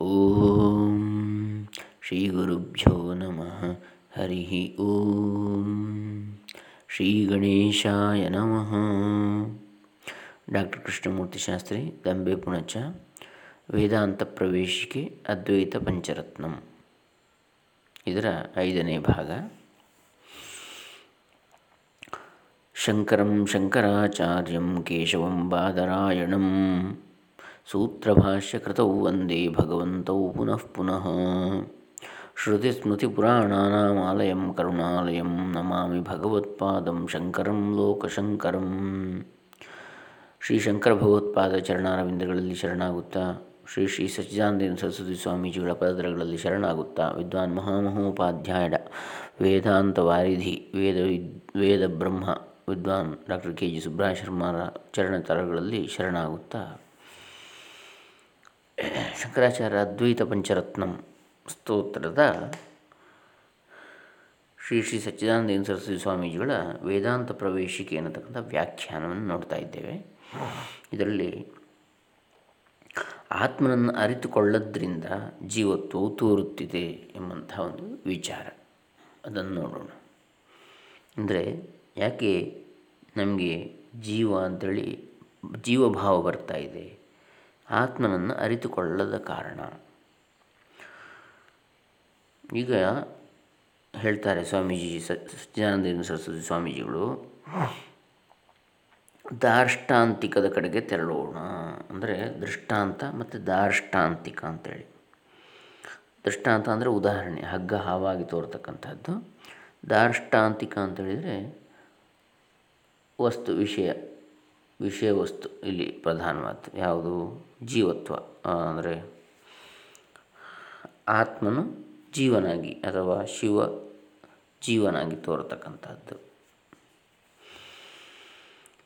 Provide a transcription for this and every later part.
ಓಂ ಶ್ರೀ ಗುರುಭ್ಯೋ ನಮಃ. ಹರಿ ಓಂ ಶ್ರೀ ಗಣೇಶಾಯ ನಮಃ. ಡಾಕ್ಟರ್ ಕೃಷ್ಣಮೂರ್ತಿ ಶಾಸ್ತ್ರಿ ದಂಬೆ ಪುಣಚ, ವೇದಾಂತ ಪ್ರವೇಶಿಕೆ, ಅದ್ವೈತ ಪಂಚರತ್ನಂ. ಇದರ ಐದನೇ ಭಾಗ. ಶಂಕರಂ ಶಂಕರಾಚಾರ್ಯಂ ಕೇಶವಂ ಬಾದರಾಯಣಂ. ಭಗವಂತೌ ಪುನಃ ಪುನಃ ಶ್ರುತಿಸ್ಮೃತಿಪುರಾಣಾನಾಮಾಲಯಂ ಕರುಣಾಲಯಂ ನಮಾಮಿ ಭಗವತ್ಪಾದಂ ಶಂಕರಂ ಲೋಕಶಂಕರಂ ಶ್ರೀ ಶಂಕರ ಭಗವತ್ಪಾದ ಚರಣಾರವಿಂದಗಳಲ್ಲಿ ಶರಣಾಗುತ್ತಾ ಶ್ರೀ ಶ್ರೀ ಸಚ್ಚಿದಾನಂದ ಸರಸ್ವತಿ ಸ್ವಾಮೀಜಿಗಳ ಪದರಗಳಲ್ಲಿ ಶರಣಾಗುತ್ತಾ ವಿದ್ವಾನ್ ಮಹಾಮಹೋಪಾಧ್ಯಾಯ ವೇದಾಂತ ವಾರಿಧಿ ವೇದ ವೇದ ಬ್ರಹ್ಮ ವಿದ್ವಾನ್ ಡಾಕ್ಟರ್ ಕೆ ಜಿ ಸುಬ್ರಹ ಶರ್ಮರ ಚರಣತರಗಳಲ್ಲಿ ಶರಣಾಗುತ್ತಾ। ಶಂಕರಾಚಾರ್ಯ ಅದ್ವೈತ ಪಂಚರತ್ನಂ ಸ್ತೋತ್ರದ ಶ್ರೀ ಶ್ರೀ ಸಚ್ಚಿದಾನಂದ ಸರಸ್ವತಿ ಸ್ವಾಮೀಜಿಗಳ ವೇದಾಂತ ಪ್ರವೇಶಿಕೆ ಅನ್ನತಕ್ಕಂಥ ವ್ಯಾಖ್ಯಾನವನ್ನು ನೋಡ್ತಾ ಇದ್ದೇವೆ. ಇದರಲ್ಲಿ ಆತ್ಮನನ್ನು ಅರಿತುಕೊಳ್ಳದ್ರಿಂದ ಜೀವತ್ವವು ತೋರುತ್ತಿದೆ ಎಂಬಂಥ ಒಂದು ವಿಚಾರ. ಅದನ್ನು ನೋಡೋಣ. ಅಂದರೆ ಯಾಕೆ ನಮಗೆ ಜೀವ ಅಂಥೇಳಿ ಜೀವಭಾವ ಬರ್ತಾ ಇದೆ? ಆತ್ಮನನ್ನು ಅರಿತುಕೊಳ್ಳದ ಕಾರಣ. ಈಗ ಹೇಳ್ತಾರೆ ಸ್ವಾಮೀಜಿ ಸಚ್ಚಿದಾನಂದ ಸರಸ್ವತಿ ಸ್ವಾಮೀಜಿಗಳು, ದಾರ್ಷ್ಟಾಂತಿಕದ ಕಡೆಗೆ ತೆರಳೋಣ. ಅಂದರೆ ದೃಷ್ಟಾಂತ ಮತ್ತು ದಾರ್ಷ್ಟಾಂತಿಕ ಅಂತೇಳಿ. ದೃಷ್ಟಾಂತ ಅಂದರೆ ಉದಾಹರಣೆ, ಹಗ್ಗ ಹಾವಾಗಿ ತೋರ್ತಕ್ಕಂಥದ್ದು. ದಾರ್ಷ್ಟಾಂತಿಕ ಅಂತೇಳಿದರೆ ವಸ್ತು, ವಿಷಯ. ವಿಷಯ ವಸ್ತು, ಇಲ್ಲಿ ಪ್ರಧಾನವಾದ್ದು ಯಾವುದು? ಜೀವತ್ವ ಅಂದರೆ ಆತ್ಮನು ಜೀವನಾಗಿ ಅಥವಾ ಶಿವ ಜೀವನಾಗಿ ತೋರತಕ್ಕಂಥದ್ದು.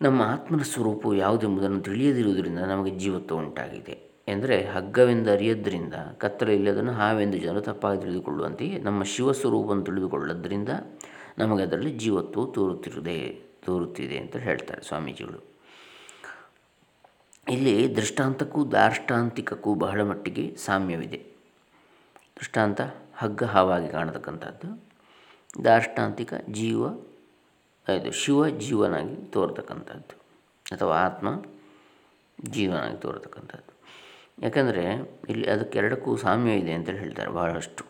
ನಮ್ಮ ಆತ್ಮನ ಸ್ವರೂಪವು ಯಾವುದೆಂಬುದನ್ನು ತಿಳಿಯದಿರುವುದರಿಂದ ನಮಗೆ ಜೀವತ್ವ ಉಂಟಾಗಿದೆ. ಎಂದರೆ ಹಗ್ಗವೆಂದು ಅರಿಯೋದ್ರಿಂದ ಕತ್ತಲೆ ಇಲ್ಲದನ್ನು ಹಾವೆಂದು ಜನರು ತಪ್ಪಾಗಿ ತಿಳಿದುಕೊಳ್ಳುವಂತೆಯೇ ನಮ್ಮ ಶಿವ ಸ್ವರೂಪವನ್ನು ತಿಳಿದುಕೊಳ್ಳೋದ್ರಿಂದ ನಮಗೆ ಅದರಲ್ಲಿ ಜೀವತ್ವವು ತೋರುತ್ತಿರುವುದೇ, ತೋರುತ್ತಿದೆ ಅಂತ ಹೇಳ್ತಾರೆ ಸ್ವಾಮೀಜಿಗಳು. ಇಲ್ಲಿ ದೃಷ್ಟಾಂತಕ್ಕೂ ದಾರ್ಷ್ಟಾಂತಿಕಕ್ಕೂ ಬಹಳ ಮಟ್ಟಿಗೆ ಸಾಮ್ಯವಿದೆ. ದೃಷ್ಟಾಂತ ಹಗ್ಗ ಹಾವಾಗಿ ಕಾಣತಕ್ಕಂಥದ್ದು. ದಾರ್ಷ್ಟಾಂತಿಕ ಜೀವ, ಇದು ಶಿವ ಜೀವನಾಗಿ ತೋರ್ತಕ್ಕಂಥದ್ದು. ಅಥವಾ ಆತ್ಮ ಜೀವನಾಗಿ ತೋರ್ತಕ್ಕಂಥದ್ದು. ಯಾಕಂದರೆ ಇಲ್ಲಿ ಅದಕ್ಕೆರಡಕ್ಕೂ ಸಾಮ್ಯ ಇದೆ ಅಂತ ಹೇಳ್ತಾರೆ ಬಹಳಷ್ಟು.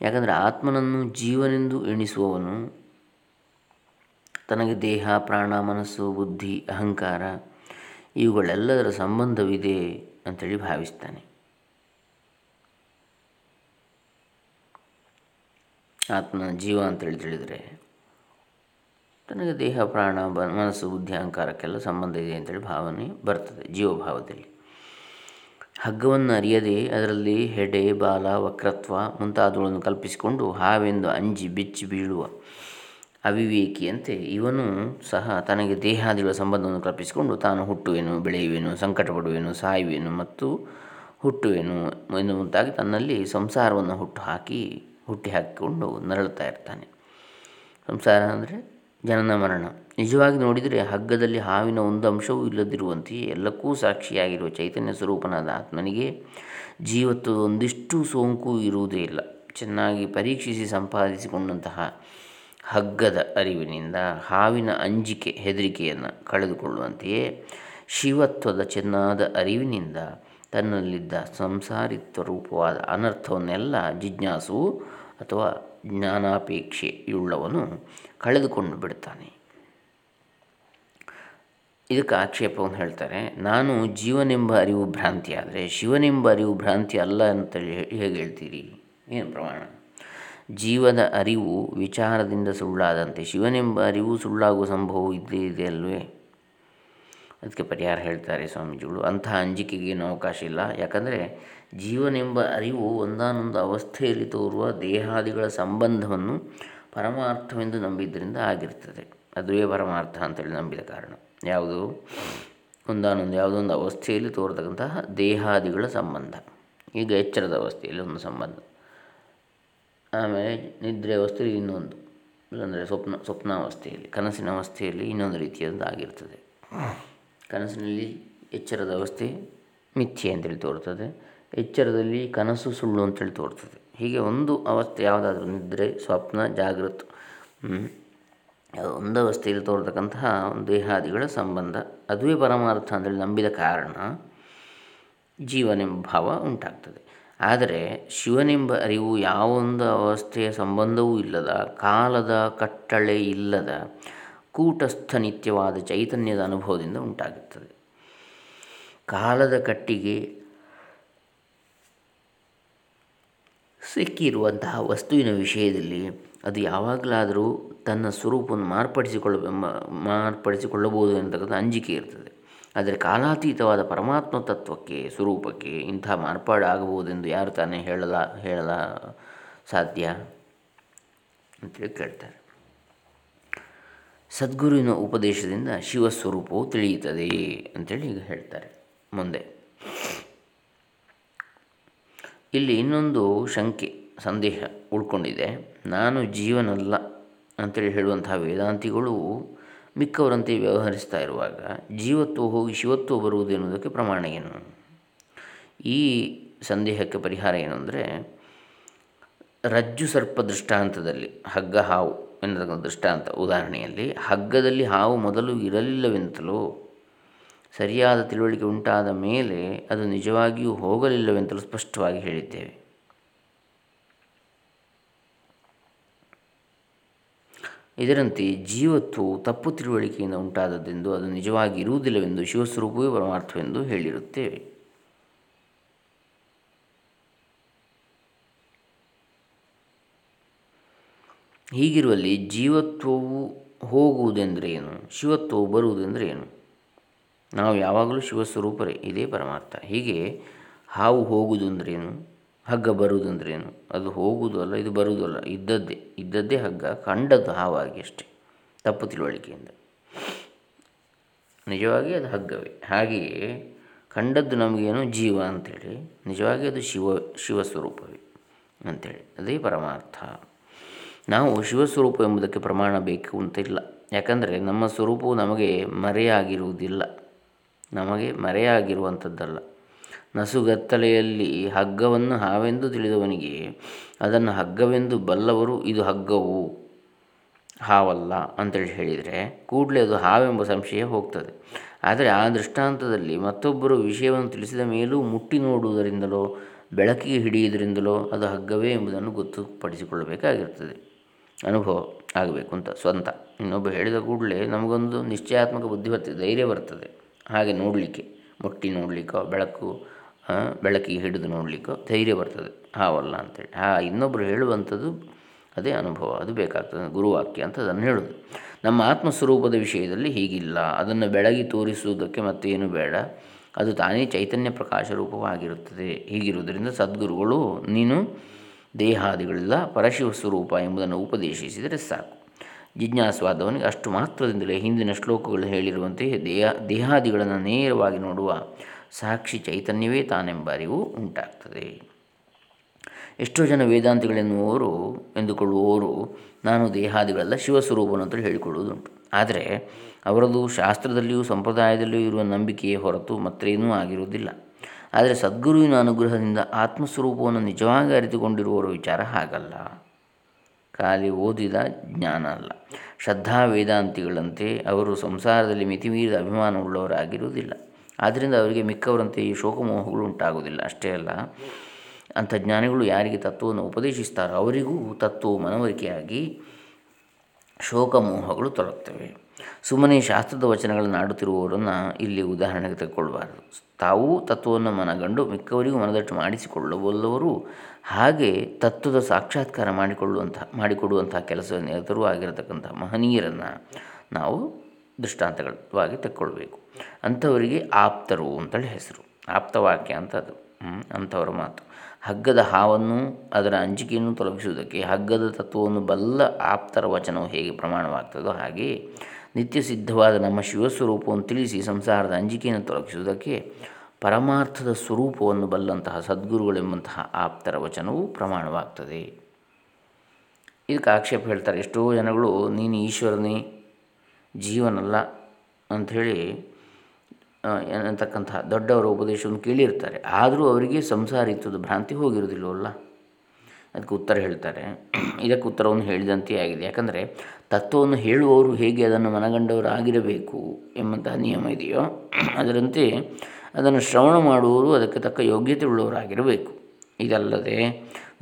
ಯಾಕಂದರೆ ಆತ್ಮನನ್ನು ಜೀವನೆಂದು ಎಣಿಸುವವನು ತನಗೆ ದೇಹ, ಪ್ರಾಣ, ಮನಸ್ಸು, ಬುದ್ಧಿ, ಅಹಂಕಾರ ಇವುಗಳೆಲ್ಲದರ ಸಂಬಂಧವಿದೆ ಅಂತೇಳಿ ಭಾವಿಸ್ತಾನೆ. ಆತ್ಮ ಜೀವ ಅಂತೇಳಿ ತಿಳಿದರೆ ತನಗೆ ದೇಹ, ಪ್ರಾಣ, ಬ, ಮನಸ್ಸು, ಬುದ್ಧಿ, ಅಹಂಕಾರಕ್ಕೆಲ್ಲ ಸಂಬಂಧ ಇದೆ ಅಂತೇಳಿ ಭಾವನೆ ಬರ್ತದೆ ಜೀವಭಾವದಲ್ಲಿ. ಹಗ್ಗವನ್ನು ಅರಿಯದೆ ಅದರಲ್ಲಿ ಹೆಡೆ, ಬಾಲ, ವಕ್ರತ್ವ ಮುಂತಾದವುಗಳನ್ನು ಕಲ್ಪಿಸಿಕೊಂಡು ಹಾವೆಂದು ಅಂಜಿ, ಬಿಚ್ಚಿ ಬೀಳುವ ಅವಿವೇಕಿಯಂತೆ ಇವನು ಸಹ ತನಗೆ ದೇಹಾದಿಗಳ ಸಂಬಂಧವನ್ನು ಕಲ್ಪಿಸಿಕೊಂಡು ತಾನು ಹುಟ್ಟುವೆನು, ಬೆಳೆಯುವೆನು, ಸಂಕಟಪಡುವೆನು, ಸಾಯುವೆನು ಮತ್ತು ಹುಟ್ಟುವೆನು ಮುಂತಾಗಿ ತನ್ನಲ್ಲಿ ಸಂಸಾರವನ್ನು ಹುಟ್ಟು ಹಾಕಿ ಹುಟ್ಟಿ ಹಾಕಿಕೊಂಡು ನರಳುತ್ತಾ ಇರ್ತಾನೆ. ಸಂಸಾರ ಅಂದರೆ ಜನನ ಮರಣ. ನಿಜವಾಗಿ ನೋಡಿದರೆ ಹಗ್ಗದಲ್ಲಿ ಹಾವಿನ ಒಂದು ಅಂಶವೂ ಇಲ್ಲದಿರುವಂತೆಯೇ ಎಲ್ಲಕ್ಕೂ ಸಾಕ್ಷಿಯಾಗಿರುವ ಚೈತನ್ಯ ಸ್ವರೂಪನಾದ ಆತ್ಮನಿಗೆ ಜೀವತ್ವದ ಒಂದಿಷ್ಟು ಸೋಂಕು ಇರುವುದೇ ಇಲ್ಲ. ಚೆನ್ನಾಗಿ ಪರೀಕ್ಷಿಸಿ ಸಂಪಾದಿಸಿಕೊಂಡಂತಹ ಹಗ್ಗದ ಅರಿವಿನಿಂದ ಹಾವಿನ ಅಂಜಿಕೆ ಹೆದರಿಕೆಯನ್ನು ಕಳೆದುಕೊಳ್ಳುವಂತೆಯೇ ಶಿವತ್ವದ ಚೆನ್ನಾದ ಅರಿವಿನಿಂದ ತನ್ನಲ್ಲಿದ್ದ ಸಂಸಾರಿತ್ವ ರೂಪವಾದ ಅನರ್ಥವನ್ನೆಲ್ಲ ಜಿಜ್ಞಾಸು ಅಥವಾ ಜ್ಞಾನಾಪೇಕ್ಷೆಯುಳ್ಳವನು ಕಳೆದುಕೊಂಡು ಬಿಡ್ತಾನೆ ಇದಕ್ಕೆ ಆಕ್ಷೇಪವನ್ನು ಹೇಳ್ತಾರೆ, ನಾನು ಜೀವನೆಂಬ ಅರಿವು ಭ್ರಾಂತಿ ಆದರೆ ಶಿವನೆಂಬ ಅರಿವು ಭ್ರಾಂತಿ ಅಲ್ಲ ಅಂತ ಹೇಗೆ ಹೇಳ್ತೀರಿ? ಏನು ಪ್ರಮಾಣ? ಜೀವದ ಅರಿವು ವಿಚಾರದಿಂದ ಸುಳ್ಳಾದಂತೆ. ಶಿವನೆಂಬ ಅರಿವು ಸುಳ್ಳಾಗುವ ಸಂಭವ ಇದ್ದೇ ಇದೆ ಅಲ್ವೇ? ಅದಕ್ಕೆ ಪರಿಹಾರ ಹೇಳ್ತಾರೆ ಸ್ವಾಮೀಜಿಗಳು. ಅಂತಹ ಅಂಜಿಕೆಗೇನು ಅವಕಾಶ ಇಲ್ಲ. ಯಾಕಂದರೆ ಜೀವನೆಂಬ ಅರಿವು ಒಂದಾನೊಂದು ಅವಸ್ಥೆಯಲ್ಲಿ ತೋರುವ ದೇಹಾದಿಗಳ ಸಂಬಂಧವನ್ನು ಪರಮಾರ್ಥವೆಂದು ನಂಬಿದ್ದರಿಂದ ಆಗಿರ್ತದೆ. ಅದುವೇ ಪರಮಾರ್ಥ ಅಂತೇಳಿ ನಂಬಿದ ಕಾರಣ. ಯಾವುದು? ಒಂದಾನೊಂದು ಯಾವುದೊಂದು ಅವಸ್ಥೆಯಲ್ಲಿ ತೋರ್ತಕ್ಕಂತಹ ದೇಹಾದಿಗಳ ಸಂಬಂಧ. ಈಗ ಎಚ್ಚರದ ಅವಸ್ಥೆಯಲ್ಲಿ ಒಂದು ಸಂಬಂಧ. ಆಮೇಲೆ ನಿದ್ರೆ ಅವಸ್ಥೆಯಲ್ಲಿ ಇನ್ನೊಂದು ಅಂದರೆ ಸ್ವಪ್ನ, ಸ್ವಪ್ನಾವಸ್ಥೆಯಲ್ಲಿ, ಕನಸಿನ ಅವಸ್ಥೆಯಲ್ಲಿ ಇನ್ನೊಂದು ರೀತಿಯದ್ದಾಗಿರ್ತದೆ ಕನಸಿನಲ್ಲಿ ಎಚ್ಚರದ ಅವಸ್ಥೆ ಮಿಥ್ಯೆ ಅಂತೇಳಿ ತೋರ್ತದೆ. ಎಚ್ಚರದಲ್ಲಿ ಕನಸು ಸುಳ್ಳು ಅಂತೇಳಿ ತೋರ್ತದೆ. ಹೀಗೆ ಒಂದು ಅವಸ್ಥೆ, ಯಾವುದಾದ್ರೂ ನಿದ್ರೆ, ಸ್ವಪ್ನ, ಜಾಗೃತ ಒಂದು ಅವಸ್ಥೆಯಲ್ಲಿ ತೋರ್ತಕ್ಕಂತಹ ದೇಹಾದಿಗಳ ಸಂಬಂಧ, ಅದುವೇ ಪರಮಾರ್ಥ ಅಂತೇಳಿ ನಂಬಿದ ಕಾರಣ ಜೀವನೆಂಬ ಭಾವ ಉಂಟಾಗ್ತದೆ. ಆದರೆ ಶಿವನೆಂಬ ಅರಿವು ಯಾವೊಂದು ಅವಸ್ಥೆಯ ಸಂಬಂಧವೂ ಇಲ್ಲದ, ಕಾಲದ ಕಟ್ಟಳೆ ಇಲ್ಲದ, ಕೂಟಸ್ಥ ನಿತ್ಯವಾದ ಚೈತನ್ಯದ ಅನುಭವದಿಂದ ಉಂಟಾಗುತ್ತದೆ. ಕಾಲದ ಕಟ್ಟಿಗೆ ಸಿಕ್ಕಿರುವಂತಹ ವಸ್ತುವಿನ ವಿಷಯದಲ್ಲಿ ಅದು ಯಾವಾಗಲಾದರೂ ತನ್ನ ಸ್ವರೂಪವನ್ನು ಮಾರ್ಪಡಿಸಿಕೊಳ್ಳ ಮಾರ್ಪಡಿಸಿಕೊಳ್ಳಬಹುದು ಎಂತಕ್ಕಂಥ ಅಂಜಿಕೆ ಇರ್ತದೆ. ಆದರೆ ಕಾಲಾತೀತವಾದ ಪರಮಾತ್ಮ ತತ್ವಕ್ಕೆ, ಸ್ವರೂಪಕ್ಕೆ ಇಂಥ ಮಾರ್ಪಾಡಾಗಬಹುದೆಂದು ಯಾರು ತಾನೇ ಹೇಳಲ ಹೇಳಲ ಸಾಧ್ಯ? ಅಂತೇಳಿ ಕೇಳ್ತಾರೆ. ಸದ್ಗುರುವಿನ ಉಪದೇಶದಿಂದ ಶಿವಸ್ವರೂಪವು ತಿಳಿಯುತ್ತದೆ ಅಂತೇಳಿ ಈಗ ಹೇಳ್ತಾರೆ ಮುಂದೆ. ಇಲ್ಲಿ ಇನ್ನೊಂದು ಶಂಕೆ, ಸಂದೇಹ ಉಳ್ಕೊಂಡಿದೆ. ನಾನು ಜೀವನಲ್ಲ ಅಂತೇಳಿ ಹೇಳುವಂತಹ ವೇದಾಂತಿಗಳು ಮಿಕ್ಕವರಂತೆ ವ್ಯವಹರಿಸ್ತಾ ಇರುವಾಗ ಜೀವತ್ವ ಹೋಗಿ ಶಿವತ್ವ ಬರುವುದು ಎನ್ನುವುದಕ್ಕೆ ಪ್ರಮಾಣ ಏನು? ಈ ಸಂದೇಹಕ್ಕೆ ಪರಿಹಾರ ಏನು ರಜ್ಜು ಸರ್ಪ ದೃಷ್ಟಾಂತದಲ್ಲಿ, ಹಗ್ಗ ಹಾವು ಎನ್ನತಕ್ಕಂಥ ದೃಷ್ಟಾಂತ ಉದಾಹರಣೆಯಲ್ಲಿ, ಹಗ್ಗದಲ್ಲಿ ಹಾವು ಮೊದಲು ಇರಲಿಲ್ಲವೆಂತಲೂ, ಸರಿಯಾದ ತಿಳುವಳಿಕೆ ಉಂಟಾದ ಮೇಲೆ ಅದು ನಿಜವಾಗಿಯೂ ಹೋಗಲಿಲ್ಲವೆಂತಲೂ ಸ್ಪಷ್ಟವಾಗಿ ಹೇಳಿದ್ದೇವೆ. ಇದರಂತೆ ಜೀವತ್ವವು ತಪ್ಪು ತಿಳುವಳಿಕೆಯಿಂದ ಉಂಟಾದದ್ದೆಂದು ಅದು ನಿಜವಾಗಿ ಇರುವುದಿಲ್ಲವೆಂದು ಶಿವಸ್ವರೂಪವೇ ಪರಮಾರ್ಥವೆಂದು ಹೇಳಿರುತ್ತೇವೆ. ಹೀಗಿರುವಲ್ಲಿ ಜೀವತ್ವವು ಹೋಗುವುದೆಂದರೆ ಏನು? ಶಿವತ್ವವು ಬರುವುದೆಂದರೆ ಏನು? ನಾವು ಯಾವಾಗಲೂ ಶಿವಸ್ವರೂಪರೇ, ಇದೇ ಪರಮಾರ್ಥ. ಹೀಗೆ ಹಾವು ಹೋಗುವುದು ಅಂದ್ರೇನು ಹಗ್ಗ ಬರುವುದಂದ್ರೇನು ಅದು ಹೋಗುವುದು ಅಲ್ಲ, ಇದು ಬರುವುದು ಅಲ್ಲ. ಇದ್ದದ್ದೇ ಇದ್ದದ್ದೇ ಹಗ್ಗ ಕಂಡದ್ದು ಹಾವಾಗಿ ಅಷ್ಟೇ, ತಪ್ಪು ತಿಳುವಳಿಕೆಯಿಂದ. ನಿಜವಾಗಿ ಅದು ಹಗ್ಗವೇ. ಹಾಗೆಯೇ ಕಂಡದ್ದು ನಮಗೇನು ಜೀವ ಅಂಥೇಳಿ ನಿಜವಾಗಿ ಅದು ಶಿವ, ಶಿವಸ್ವರೂಪವೇ ಅಂಥೇಳಿ ಅದೇ ಪರಮಾರ್ಥ. ನಾವು ಶಿವಸ್ವರೂಪ ಎಂಬುದಕ್ಕೆ ಪ್ರಮಾಣ ಬೇಕು ಅಂತ ಇಲ್ಲ. ಯಾಕಂದರೆ ನಮ್ಮ ಸ್ವರೂಪವು ನಮಗೆ ಮರೆಯಾಗಿರುವುದಿಲ್ಲ. ನಮಗೆ ಮರೆಯಾಗಿರುವಂಥದ್ದಲ್ಲ. ನಸುಗತ್ತಲೆಯಲ್ಲಿ ಹಗ್ಗವನ್ನು ಹಾವೆಂದು ತಿಳಿದವನಿಗೆ ಅದನ್ನು ಹಗ್ಗವೆಂದು ಬಲ್ಲವರು ಇದು ಹಗ್ಗವು, ಹಾವಲ್ಲ ಅಂತೇಳಿ ಹೇಳಿದರೆ ಕೂಡಲೇ ಅದು ಹಾವೆಂಬ ಸಂಶಯ ಹೋಗ್ತದೆ. ಆದರೆ ಆ ದೃಷ್ಟಾಂತದಲ್ಲಿ ಮತ್ತೊಬ್ಬರು ವಿಷಯವನ್ನು ತಿಳಿಸಿದ ಮೇಲೂ ಮುಟ್ಟಿ ನೋಡುವುದರಿಂದಲೋ, ಬೆಳಕಿಗೆ ಹಿಡಿಯುವುದರಿಂದಲೋ ಅದು ಹಗ್ಗವೇ ಎಂಬುದನ್ನು ಗೊತ್ತುಪಡಿಸಿಕೊಳ್ಳಬೇಕಾಗಿರ್ತದೆ ಅನುಭವ ಆಗಬೇಕು ಅಂತ ಸ್ವಂತ. ಇನ್ನೊಬ್ಬ ಹೇಳಿದ ಕೂಡಲೇ ನಮಗೊಂದು ನಿಶ್ಚಯಾತ್ಮಕ ಬುದ್ಧಿ ಬರ್ತದೆ ಧೈರ್ಯ ಬರ್ತದೆ. ಹಾಗೆ ನೋಡಲಿಕ್ಕೆ, ಮುಟ್ಟಿ ನೋಡಲಿಕ್ಕೋ, ಬೆಳಕು ಬೆಳಕಿಗೆ ಹಿಡಿದು ನೋಡಲಿಕ್ಕೂ ಧೈರ್ಯ ಬರ್ತದೆ. ಹಾವಲ್ಲ ಅಂತೇಳಿ. ಹಾ ಇನ್ನೊಬ್ಬರು ಹೇಳುವಂಥದ್ದು ಅದೇ ಅನುಭವ. ಅದು ಬೇಕಾಗ್ತದೆ. ಗುರುವಾಕ್ಯ ಅಂತ ಅದನ್ನು ಹೇಳೋದು. ನಮ್ಮ ಆತ್ಮಸ್ವರೂಪದ ವಿಷಯದಲ್ಲಿ ಹೀಗಿಲ್ಲ. ಅದನ್ನು ಬೆಳಗಿ ತೋರಿಸುವುದಕ್ಕೆ ಮತ್ತೇನು ಬೇಡ. ಅದು ತಾನೇ ಚೈತನ್ಯ ಪ್ರಕಾಶ ರೂಪವಾಗಿರುತ್ತದೆ. ಹೀಗಿರುವುದರಿಂದ ಸದ್ಗುರುಗಳು, ನೀನು ದೇಹಾದಿಗಳೆಲ್ಲ ಪರಶಿವ ಸ್ವರೂಪ ಎಂಬುದನ್ನು ಉಪದೇಶಿಸಿದರೆ ಸಾಕು. ಜಿಜ್ಞಾಸವಾದವನಿಗೆ ಅಷ್ಟು ಮಾತ್ರದಿಂದಲೇ ಹಿಂದಿನ ಶ್ಲೋಕಗಳು ಹೇಳಿರುವಂತೆ ದೇಹ, ದೇಹಾದಿಗಳನ್ನು ನೇರವಾಗಿ ನೋಡುವ ಸಾಕ್ಷಿ ಚೈತನ್ಯವೇ ತಾನೆಂಬ ಅರಿವು ಉಂಟಾಗ್ತದೆ. ಎಷ್ಟೋ ಜನ ವೇದಾಂತಿಗಳೆನ್ನುವರು ಎಂದುಕೊಳ್ಳುವವರು ನಾನು ದೇಹಾದಿಗಳೆಲ್ಲ ಅಂತ ಹೇಳಿಕೊಳ್ಳುವುದುಂಟು. ಆದರೆ ಅವರದು ಶಾಸ್ತ್ರದಲ್ಲಿಯೂ ಸಂಪ್ರದಾಯದಲ್ಲಿಯೂ ಇರುವ ನಂಬಿಕೆಯೇ ಹೊರತು ಮತ್ತೇನೂ ಆಗಿರುವುದಿಲ್ಲ. ಆದರೆ ಸದ್ಗುರುವಿನ ಅನುಗ್ರಹದಿಂದ ಆತ್ಮಸ್ವರೂಪವನ್ನು ನಿಜವಾಗಿ ಅರಿತುಕೊಂಡಿರುವವರ ವಿಚಾರ ಹಾಗಲ್ಲ. ಖಾಲಿ ಓದಿದ ಜ್ಞಾನ ಅಲ್ಲ. ಶ್ರದ್ಧಾ ವೇದಾಂತಿಗಳಂತೆ ಅವರು ಸಂಸಾರದಲ್ಲಿ ಮಿತಿಮೀರಿದ ಅಭಿಮಾನವುಳ್ಳವರಾಗಿರುವುದಿಲ್ಲ. ಆದ್ದರಿಂದ ಅವರಿಗೆ ಮಿಕ್ಕವರಂತೆ ಈ ಶೋಕಮೋಹಗಳು ಉಂಟಾಗುವುದಿಲ್ಲ. ಅಷ್ಟೇ ಅಲ್ಲ, ಅಂಥ ಜ್ಞಾನಿಗಳು ಯಾರಿಗೆ ತತ್ವವನ್ನು ಉಪದೇಶಿಸ್ತಾರೋ ಅವರಿಗೂ ತತ್ವವು ಮನವರಿಕೆಯಾಗಿ ಶೋಕಮೋಹಗಳು ತೊಡಗ್ತವೆ ಸುಮ್ಮನೆ ಶಾಸ್ತ್ರದ ವಚನಗಳನ್ನು ಆಡುತ್ತಿರುವವರನ್ನು ಇಲ್ಲಿ ಉದಾಹರಣೆಗೆ ತೆಗೆದುಕೊಳ್ಳಬಾರದು. ತಾವು ತತ್ವವನ್ನು ಮನಗಂಡು ಮಿಕ್ಕವರಿಗೂ ಮನದಟ್ಟು ಮಾಡಿಸಿಕೊಳ್ಳಬಲ್ಲವರು, ಹಾಗೆ ತತ್ವದ ಸಾಕ್ಷಾತ್ಕಾರ ಮಾಡಿಕೊಳ್ಳುವಂಥ, ಮಾಡಿಕೊಡುವಂಥ ಕೆಲಸ ನಿರತರೂ ಆಗಿರತಕ್ಕಂಥ ಮಹನೀಯರನ್ನು ನಾವು ದೃಷ್ಟಾಂತಗಳವಾಗಿ ತೆಕ್ಕೊಳ್ಬೇಕು. ಅಂಥವರಿಗೆ ಆಪ್ತರು ಅಂತೇಳಿ ಹೆಸರು. ಆಪ್ತವಾಕ್ಯ ಅಂತ ಅದು. ಅಂಥವರ ಮಾತು. ಹಗ್ಗದ ಹಾವನ್ನು ಅದರ ಅಂಜಿಕೆಯನ್ನು ತೊಲಗಿಸುವುದಕ್ಕೆ ಹಗ್ಗದ ತತ್ವವನ್ನು ಬಲ್ಲ ಆಪ್ತರ ವಚನವು ಹೇಗೆ ಪ್ರಮಾಣವಾಗ್ತದೋ ಹಾಗೆ ನಿತ್ಯ ಸಿದ್ಧವಾದ ನಮ್ಮ ಶಿವಸ್ವರೂಪವನ್ನು ತಿಳಿಸಿ ಸಂಸಾರದ ಅಂಜಿಕೆಯನ್ನು ತೊಲಗಿಸುವುದಕ್ಕೆ ಪರಮಾರ್ಥದ ಸ್ವರೂಪವನ್ನು ಬಲ್ಲಂತಹ ಸದ್ಗುರುಗಳೆಂಬಂತಹ ಆಪ್ತರ ವಚನವು ಪ್ರಮಾಣವಾಗ್ತದೆ. ಇದಕ್ಕೆ ಆಕ್ಷೇಪ ಹೇಳ್ತಾರೆ, ಎಷ್ಟೋ ಜನಗಳು ನೀನು ಈಶ್ವರನೇ ಜೀವನಲ್ಲ ಅಂಥೇಳಿ ಏನಂತಕ್ಕಂತಹ ದೊಡ್ಡವರ ಉಪದೇಶವನ್ನು ಕೇಳಿರ್ತಾರೆ. ಆದರೂ ಅವರಿಗೆ ಸಂಸಾರಿತ್ವದ ಭ್ರಾಂತಿ ಹೋಗಿರೋದಿಲ್ಲವಲ್ಲ ಅದಕ್ಕೆ ಉತ್ತರ ಹೇಳ್ತಾರೆ. ಇದಕ್ಕೆ ಉತ್ತರವನ್ನು ಹೇಳಿದಂತೆ ಆಗಿದೆ. ಯಾಕಂದರೆ ತತ್ವವನ್ನು ಹೇಳುವವರು ಹೇಗೆ ಅದನ್ನು ಮನಗಂಡವರು ಆಗಿರಬೇಕು ಎಂಬಂತಹ ನಿಯಮ ಇದೆಯೋ, ಅದರಂತೆ ಅದನ್ನು ಶ್ರವಣ ಮಾಡುವವರು ಅದಕ್ಕೆ ತಕ್ಕ ಯೋಗ್ಯತೆ ಉಳ್ಳವರಾಗಿರಬೇಕು. ಇದಲ್ಲದೆ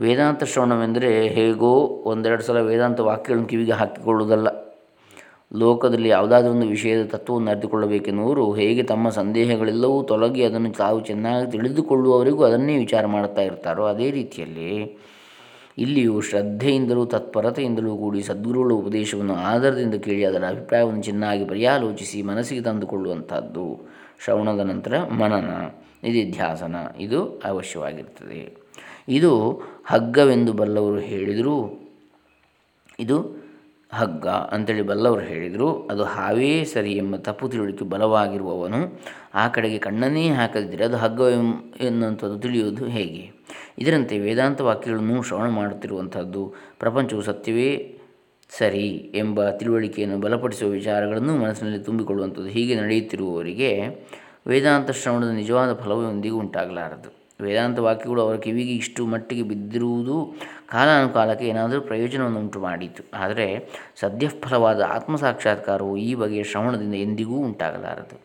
ವೇದಾಂತ ಶ್ರವಣವೆಂದರೆ ಹೇಗೋ ಒಂದೆರಡು ಸಲ ವೇದಾಂತ ವಾಕ್ಯಗಳನ್ನು ಕಿವಿಗೆ ಹಾಕಿಕೊಳ್ಳುವುದಲ್ಲ. ಲೋಕದಲ್ಲಿ ಯಾವುದಾದ್ರೂ ಒಂದು ವಿಷಯದ ತತ್ವವನ್ನು ಅರಿತುಕೊಳ್ಳಬೇಕೆನ್ನುವರು ಹೇಗೆ ತಮ್ಮ ಸಂದೇಹಗಳೆಲ್ಲವೂ ತೊಲಗಿ ಅದನ್ನು ತಾವು ಚೆನ್ನಾಗಿ ತಿಳಿದುಕೊಳ್ಳುವವರಿಗೂ ಅದನ್ನೇ ವಿಚಾರ ಮಾಡುತ್ತಾ ಇರ್ತಾರೋ ಅದೇ ರೀತಿಯಲ್ಲಿ ಇಲ್ಲಿಯೂ ಶ್ರದ್ಧೆಯಿಂದಲೂ ತತ್ಪರತೆಯಿಂದಲೂ ಕೂಡಿ ಸದ್ಗುರುಗಳ ಉಪದೇಶವನ್ನು ಆಧಾರದಿಂದ ಕೇಳಿ ಅದರ ಅಭಿಪ್ರಾಯವನ್ನು ಚೆನ್ನಾಗಿ ಪರ್ಯಾಲೋಚಿಸಿ ಮನಸ್ಸಿಗೆ ತಂದುಕೊಳ್ಳುವಂಥದ್ದು. ಶ್ರವಣದ ನಂತರ ಮನನ. ನಿಧಿಧ್ಯಾಸನ ಇದು ಅವಶ್ಯವಾಗಿರ್ತದೆ ಇದು ಹಗ್ಗವೆಂದು ಬಲ್ಲವರು ಹೇಳಿದರೂ. ಇದು ಹಗ್ಗ ಅಂತೇಳಿ ಬಲ್ಲವರು ಹೇಳಿದರು, ಅದು ಹಾವೇ ಸರಿ ಎಂಬ ತಪ್ಪು ತಿಳುವಳಿಕೆ ಬಲವಾಗಿರುವವನು, ಆ ಕಡೆಗೆ ಕಣ್ಣನ್ನೇ ಹಾಕದಿದ್ದರೆ ಅದು ಹಗ್ಗ ಎನ್ನುವಂಥದ್ದು ತಿಳಿಯುವುದು ಹೇಗೆ? ಇದರಂತೆ ವೇದಾಂತ ವಾಕ್ಯಗಳನ್ನು ಶ್ರವಣ ಮಾಡುತ್ತಿರುವಂಥದ್ದು, ಪ್ರಪಂಚವು ಸತ್ಯವೇ ಸರಿ ಎಂಬ ತಿಳುವಳಿಕೆಯನ್ನು ಬಲಪಡಿಸುವ ವಿಚಾರಗಳನ್ನು ಮನಸ್ಸಿನಲ್ಲಿ ತುಂಬಿಕೊಳ್ಳುವಂಥದ್ದು ಹೀಗೆ ನಡೆಯುತ್ತಿರುವವರಿಗೆ ವೇದಾಂತ ಶ್ರವಣದ ನಿಜವಾದ ಫಲವು ಎಂದಿಗೂ ಉಂಟಾಗಲಾರದು. ವೇದಾಂತ ವಾಕ್ಯಗಳು ಅವರ ಕಿವಿಗೆ ಇಷ್ಟು ಮಟ್ಟಿಗೆ ಬಿದ್ದಿರುವುದು ಕಾಲಾನುಕಾಲಕ್ಕೆ ಏನಾದರೂ ಪ್ರಯೋಜನವನ್ನು ಉಂಟು ಮಾಡಿತು ಆದರೆ ಸದ್ಯಫಲವಾದ ಆತ್ಮ ಸಾಕ್ಷಾತ್ಕಾರವು ಈ ಬಗೆಯ ಶ್ರವಣದಿಂದ ಎಂದಿಗೂ ಉಂಟಾಗಲಾರದು.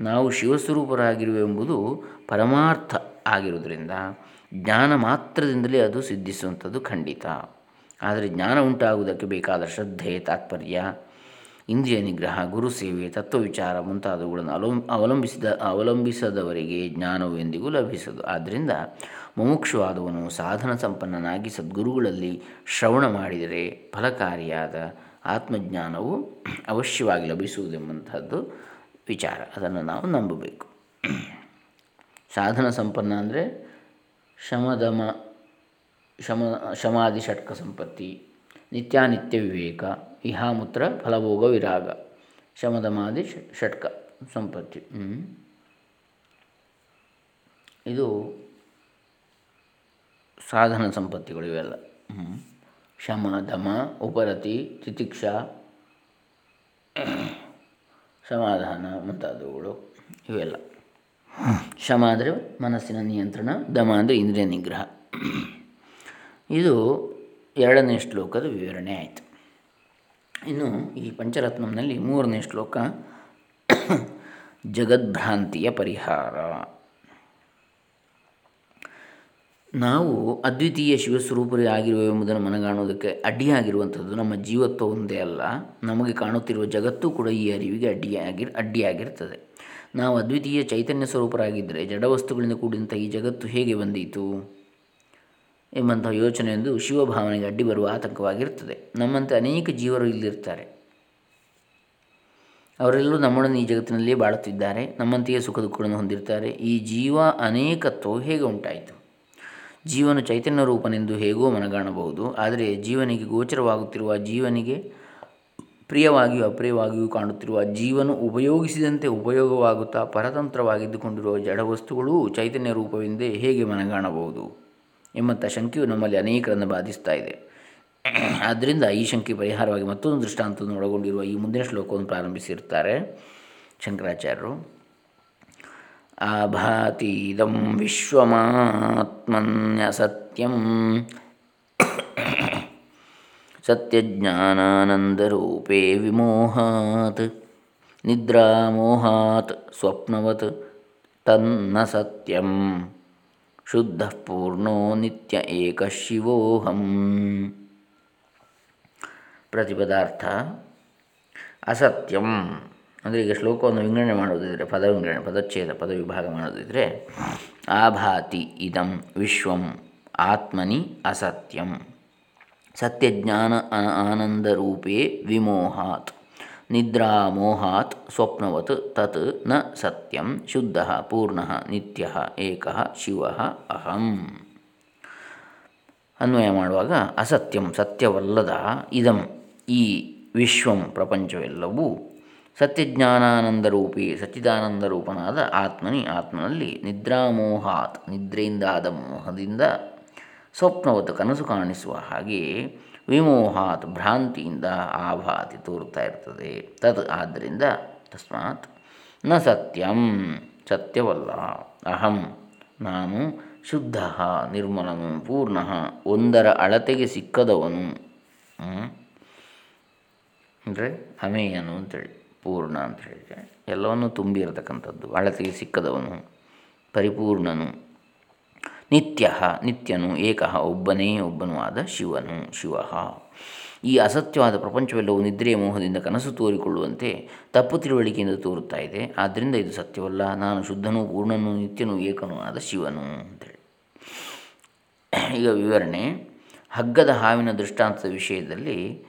ನಾವು ಶಿವಸ್ವರೂಪರಾಗಿರುವೆಂಬುದು ಪರಮಾರ್ಥ ಆಗಿರುವುದರಿಂದ ಜ್ಞಾನ ಮಾತ್ರದಿಂದಲೇ ಅದು ಸಿದ್ಧಿಸುವಂಥದ್ದು ಖಂಡಿತ. ಆದರೆ ಜ್ಞಾನ ಉಂಟಾಗುವುದಕ್ಕೆ ಬೇಕಾದ ಶ್ರದ್ಧೆ, ತಾತ್ಪರ್ಯ ಇಂದ್ರಿಯ ನಿಗ್ರಹ, ಗುರು ಸೇವೆ, ತತ್ವವಿಚಾರ ಮುಂತಾದವುಗಳನ್ನು ಅವಲಂ ಅವಲಂಬಿಸಿದ, ಅವಲಂಬಿಸದವರಿಗೆ ಜ್ಞಾನವು ಎಂದಿಗೂ ಲಭಿಸದು. ಆದ್ದರಿಂದ ಮುಮುಕ್ಷವಾದವನು ಸಾಧನ ಸಂಪನ್ನನಾಗಿ ಸದ್ಗುರುಗಳಲ್ಲಿ ಶ್ರವಣ ಮಾಡಿದರೆ ಫಲಕಾರಿಯಾದ ಆತ್ಮಜ್ಞಾನವು ಅವಶ್ಯವಾಗಿ ಲಭಿಸುವುದೆಂಬಂಥದ್ದು ವಿಚಾರ. ಅದನ್ನು ನಾವು ನಂಬಬೇಕು. ಸಾಧನ ಸಂಪನ್ನ ಅಂದರೆ ಶಮದಮ, ಶಮ ಶಮಾದಿ ಷಟ್ಕ ಸಂಪತ್ತಿ, ನಿತ್ಯಾನಿತ್ಯ ವಿವೇಕ ಇಹಾಮೂತ್ರ, ಫಲಭೋಗ, ವಿರಾಗ. ಶಮದಮಾದಿ ಷಟ್ಕ, ಸಂಪತ್ತಿ. ಇದು ಸಾಧನ ಸಂಪತ್ತಿಗಳು ಇವೆಲ್ಲ. ಶಮ, ದಮ, ಉಪರತಿ, ತಿತಿಕ್ಷ, ಸಮಾಧಾನ, ಮುಂತಾದವುಗಳು ಇವೆಲ್ಲ. ಶಮ ಅಂದರೆ ಮನಸ್ಸಿನ ನಿಯಂತ್ರಣ, ದಮ ಅಂದರೆ ಇಂದ್ರಿಯ ನಿಗ್ರಹ. ಇದು ಎರಡನೇ ಶ್ಲೋಕದ ವಿವರಣೆ ಆಯಿತು. ಇನ್ನು ಈ ಪಂಚರತ್ನಂನಲ್ಲಿ ಮೂರನೇ ಶ್ಲೋಕ, ಜಗದ್ಭ್ರಾಂತಿಯ ಪರಿಹಾರ. ನಾವು ಅದ್ವಿತೀಯ ಶಿವಸ್ವರೂಪರೇ ಆಗಿರುವೆ ಎಂಬುದನ್ನು ಮನಗಾಣುವುದಕ್ಕೆ ಅಡ್ಡಿಯಾಗಿರುವಂಥದ್ದು ನಮ್ಮ ಜೀವತ್ವ ಒಂದೇ ಅಲ್ಲ. ನಮಗೆ ಕಾಣುತ್ತಿರುವ ಜಗತ್ತು ಕೂಡ ಈ ಅರಿವಿಗೆ ಅಡ್ಡಿಯಾಗಿ, ಅಡ್ಡಿಯಾಗಿರ್ತದೆ. ನಾವು ಅದ್ವಿತೀಯ ಚೈತನ್ಯ ಸ್ವರೂಪರಾಗಿದ್ದರೆ ಜಡವಸ್ತುಗಳಿಂದ ಕೂಡಿದಂಥ ಈ ಜಗತ್ತು ಹೇಗೆ ಬಂದೀತು? ಎಂಬಂಥ ಯೋಚನೆಯೊಂದು ಶಿವಭಾವನೆಗೆ ಅಡ್ಡಿ ಬರುವ ಆತಂಕವಾಗಿರುತ್ತದೆ. ನಮ್ಮಂತೆ ಅನೇಕ ಜೀವರು ಇಲ್ಲಿರ್ತಾರೆ ಅವರೆಲ್ಲರೂ ನಮ್ಮೊಡನೆ ಈ ಜಗತ್ತಿನಲ್ಲಿಯೇ ಬಾಳುತ್ತಿದ್ದಾರೆ. ನಮ್ಮಂತೆಯೇ ಸುಖ ದುಃಖಗಳನ್ನು ಹೊಂದಿರ್ತಾರೆ ಈ ಜೀವ ಅನೇಕತ್ವವು ಹೇಗೆ ಉಂಟಾಯಿತು. ಜೀವನ ಚೈತನ್ಯ ರೂಪನೆಂದು ಹೇಗೋ ಮನಗಾಣಬಹುದು. ಆದರೆ ಜೀವನಿಗೆ ಗೋಚರವಾಗುತ್ತಿರುವ, ಜೀವನಿಗೆ ಪ್ರಿಯವಾಗಿಯೂ ಅಪ್ರಿಯವಾಗಿಯೂ ಕಾಣುತ್ತಿರುವ, ಜೀವನು ಉಪಯೋಗಿಸಿದಂತೆ ಉಪಯೋಗವಾಗುತ್ತಾ ಪರತಂತ್ರವಾಗಿದ್ದುಕೊಂಡಿರುವ ಜಡವಸ್ತುಗಳೂ ಚೈತನ್ಯ ರೂಪವೆಂದೇ ಹೇಗೆ ಮನಗಾಣಬಹುದು? ಎಂಬಂಥ ಶಂಕೆಯು ನಮ್ಮಲ್ಲಿ ಅನೇಕರನ್ನು ಬಾಧಿಸ್ತಾ ಇದೆ. ಆದ್ದರಿಂದ ಈ ಶಂಕೆ ಪರಿಹಾರವಾಗಿ ಮತ್ತೊಂದು ದೃಷ್ಟಾಂತವನ್ನು ಒಳಗೊಂಡಿರುವ ಈ ಮುಂದಿನ ಶ್ಲೋಕವನ್ನು ಪ್ರಾರಂಭಿಸಿರ್ತಾರೆ ಶಂಕರಾಚಾರ್ಯರು. ಆಭಾತೀದಂ ವಿಶ್ವಮಾತ್ಮನ್ಯ ಸತ್ಯಂ ಸತ್ಯಜ್ಞಾನಾನಂದರೂಪೇ ವಿಮೋಹಾತ್ ನಿದ್ರಾಮೋಹಾತ್ ಸ್ವಪ್ನವತ್ ತನ್ನ ಸತ್ಯಂ. ಶುದ್ಧ ಪೂರ್ಣೋ ನಿತ್ಯ ಏಕ ಶಿವೋಹಂ. ಪ್ರತಿಪದಾರ್ಥ ಅಸತ್ಯಂ. ಅಂದರೆ ಈಗ ಶ್ಲೋಕವನ್ನು ವಿಂಗಡಣೆ ಮಾಡೋದಿದ್ರೆ ಪದ ವಿಂಗಡಣೆ, ಪದಚ್ಛೇದ ಪದ ವಿಭಾಗ ಮಾಡೋದಿದ್ರೆ ಆಭಾತಿ ಇದಂ ವಿಶ್ವಂ ಆತ್ಮನಿ ಅಸತ್ಯಂ. ಸತ್ಯಜ್ಞಾನ ಆನಂದರೂಪೇ ವಿಮೋಹಾತ್. ನಿದ್ರಾ ಮೋಹಾತ್ ಸ್ವಪ್ನವತ್ ತತ್ನ ಸತ್ಯಂ ಶುದ್ಧ ಪೂರ್ಣ ನಿತ್ಯ ಏಕ ಶಿವ ಅಹಂ. ಅನ್ವಯ ಮಾಡುವಾಗ ಅಸತ್ಯಂ ಸತ್ಯವಲ್ಲದ ಇದಂ ಈ ವಿಶ್ವಂ ಪ್ರಪಂಚವೆಲ್ಲವೂ ಸತ್ಯಜ್ಞಾನಾನಂದರೂಪಿ ಸಚ್ಚಿದಾನಂದರೂಪನಾದ ಆತ್ಮನಿ ಆತ್ಮನಲ್ಲಿ ನಿದ್ರಾಮೋಹಾತ್ ನಿದ್ರೆಯಿಂದಾದ ಮೋಹದಿಂದ ಸ್ವಪ್ನವತ್ತು ಕನಸು ಕಾಣಿಸುವ ಹಾಗೆಯೇ ವಿಮೋಹಾತ್ ಭ್ರಾಂತಿಯಿಂದ ಆಭಾತಿ ತೋರುತ್ತಾ ಇರ್ತದೆ. ತದ್ ಆದ್ದರಿಂದ ತಸ್ಮಾತ್ನ ಸತ್ಯಂ, ಸತ್ಯವಲ್ಲ, ಅಹಂ, ನಾನು ಶುದ್ಧ ನಿರ್ಮಲನು ಪೂರ್ಣ, ಒಂದರ ಅಳತೆಗೆ ಸಿಕ್ಕದವನು ಅಂದರೆ ಅಮೇಯನು ಅಂತೇಳಿ, ಪೂರ್ಣ ಅಂತ ಹೇಳಿದರೆ, ಎಲ್ಲವನ್ನು ತುಂಬಿರತಕ್ಕಂಥದ್ದು, ಅಳತೆಗೆ ಸಿಕ್ಕದವನು, ಪರಿಪೂರ್ಣನು. ನಿತ್ಯ, ನಿತ್ಯನು ಏಕ ಒಬ್ಬನೇ ಒಬ್ಬನೂ ಆದ ಶಿವನು, ಶಿವ. ಈ ಅಸತ್ಯವಾದ ಪ್ರಪಂಚವೆಲ್ಲವೂ ನಿದ್ರೆಯ ಮೋಹದಿಂದ ಕನಸು ತೋರಿಕೊಳ್ಳುವಂತೆ ತಪ್ಪು ತಿಳುವಳಿಕೆಯಿಂದ ತೋರುತ್ತಾ ಇದೆ. ಆದ್ದರಿಂದ ಇದು ಸತ್ಯವಲ್ಲ. ನಾನು ಶುದ್ಧನೂ ಪೂರ್ಣನು ನಿತ್ಯನೂ ಏಕನೂ ಆದ ಶಿವನು ಅಂತೇಳಿ. ಈಗ ವಿವರಣೆ. ಹಗ್ಗದ ಹಾವಿನ ದೃಷ್ಟಾಂತದ ವಿಷಯದಲ್ಲಿ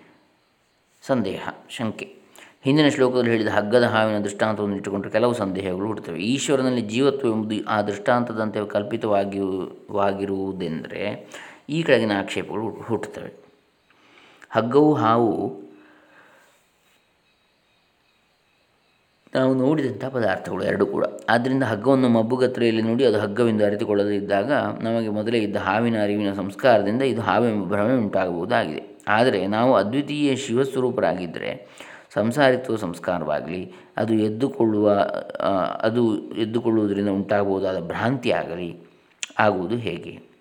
ಸಂದೇಹ, ಶಂಕೆ. ಹಿಂದಿನ ಶ್ಲೋಕದಲ್ಲಿ ಹೇಳಿದ ಹಗ್ಗದ ಹಾವಿನ ದೃಷ್ಟಾಂತವನ್ನು ಇಟ್ಟುಕೊಂಡು ಕೆಲವು ಸಂದೇಹಗಳು ಹುಟ್ಟುತ್ತವೆ. ಈಶ್ವರನಲ್ಲಿ ಜೀವತ್ವ ಎಂಬುದು ಆ ದೃಷ್ಟಾಂತದಂತೆ ಕಲ್ಪಿತವಾಗಿರುವುದೆಂದರೆ ಈ ಕೆಳಗಿನ ಆಕ್ಷೇಪಗಳು ಹುಟ್ಟುತ್ತವೆ. ಹಗ್ಗವು ಹಾವು ನಾವು ನೋಡಿದಂಥ ಪದಾರ್ಥಗಳು ಎರಡು ಕೂಡ. ಆದ್ದರಿಂದ ಹಗ್ಗವನ್ನು ಮಬ್ಬುಗತ್ರೆಯಲ್ಲಿ ನೋಡಿ ಅದು ಹಗ್ಗವೆಂದು ಅರಿತುಕೊಳ್ಳದೇ ಇದ್ದಾಗ ನಮಗೆ ಮೊದಲೇ ಇದ್ದ ಹಾವಿನ ಅರಿವಿನ ಸಂಸ್ಕಾರದಿಂದ ಇದು ಹಾವೆಂಬ ಭ್ರಮೆ ಉಂಟಾಗಬಹುದಾಗಿದೆ. ಆದರೆ ನಾವು ಅದ್ವಿತೀಯ ಶಿವಸ್ವರೂಪರಾಗಿದ್ದರೆ ಸಂಸಾರಿತ್ವ ಸಂಸ್ಕಾರವಾಗಲಿ, ಅದು ಎದ್ದುಕೊಳ್ಳುವ ಅದು ಎದ್ದುಕೊಳ್ಳುವುದರಿಂದ ಉಂಟಾಗಬಹುದಾದ ಭ್ರಾಂತಿ ಆಗಲಿ ಆಗುವುದು ಹೇಗೆ?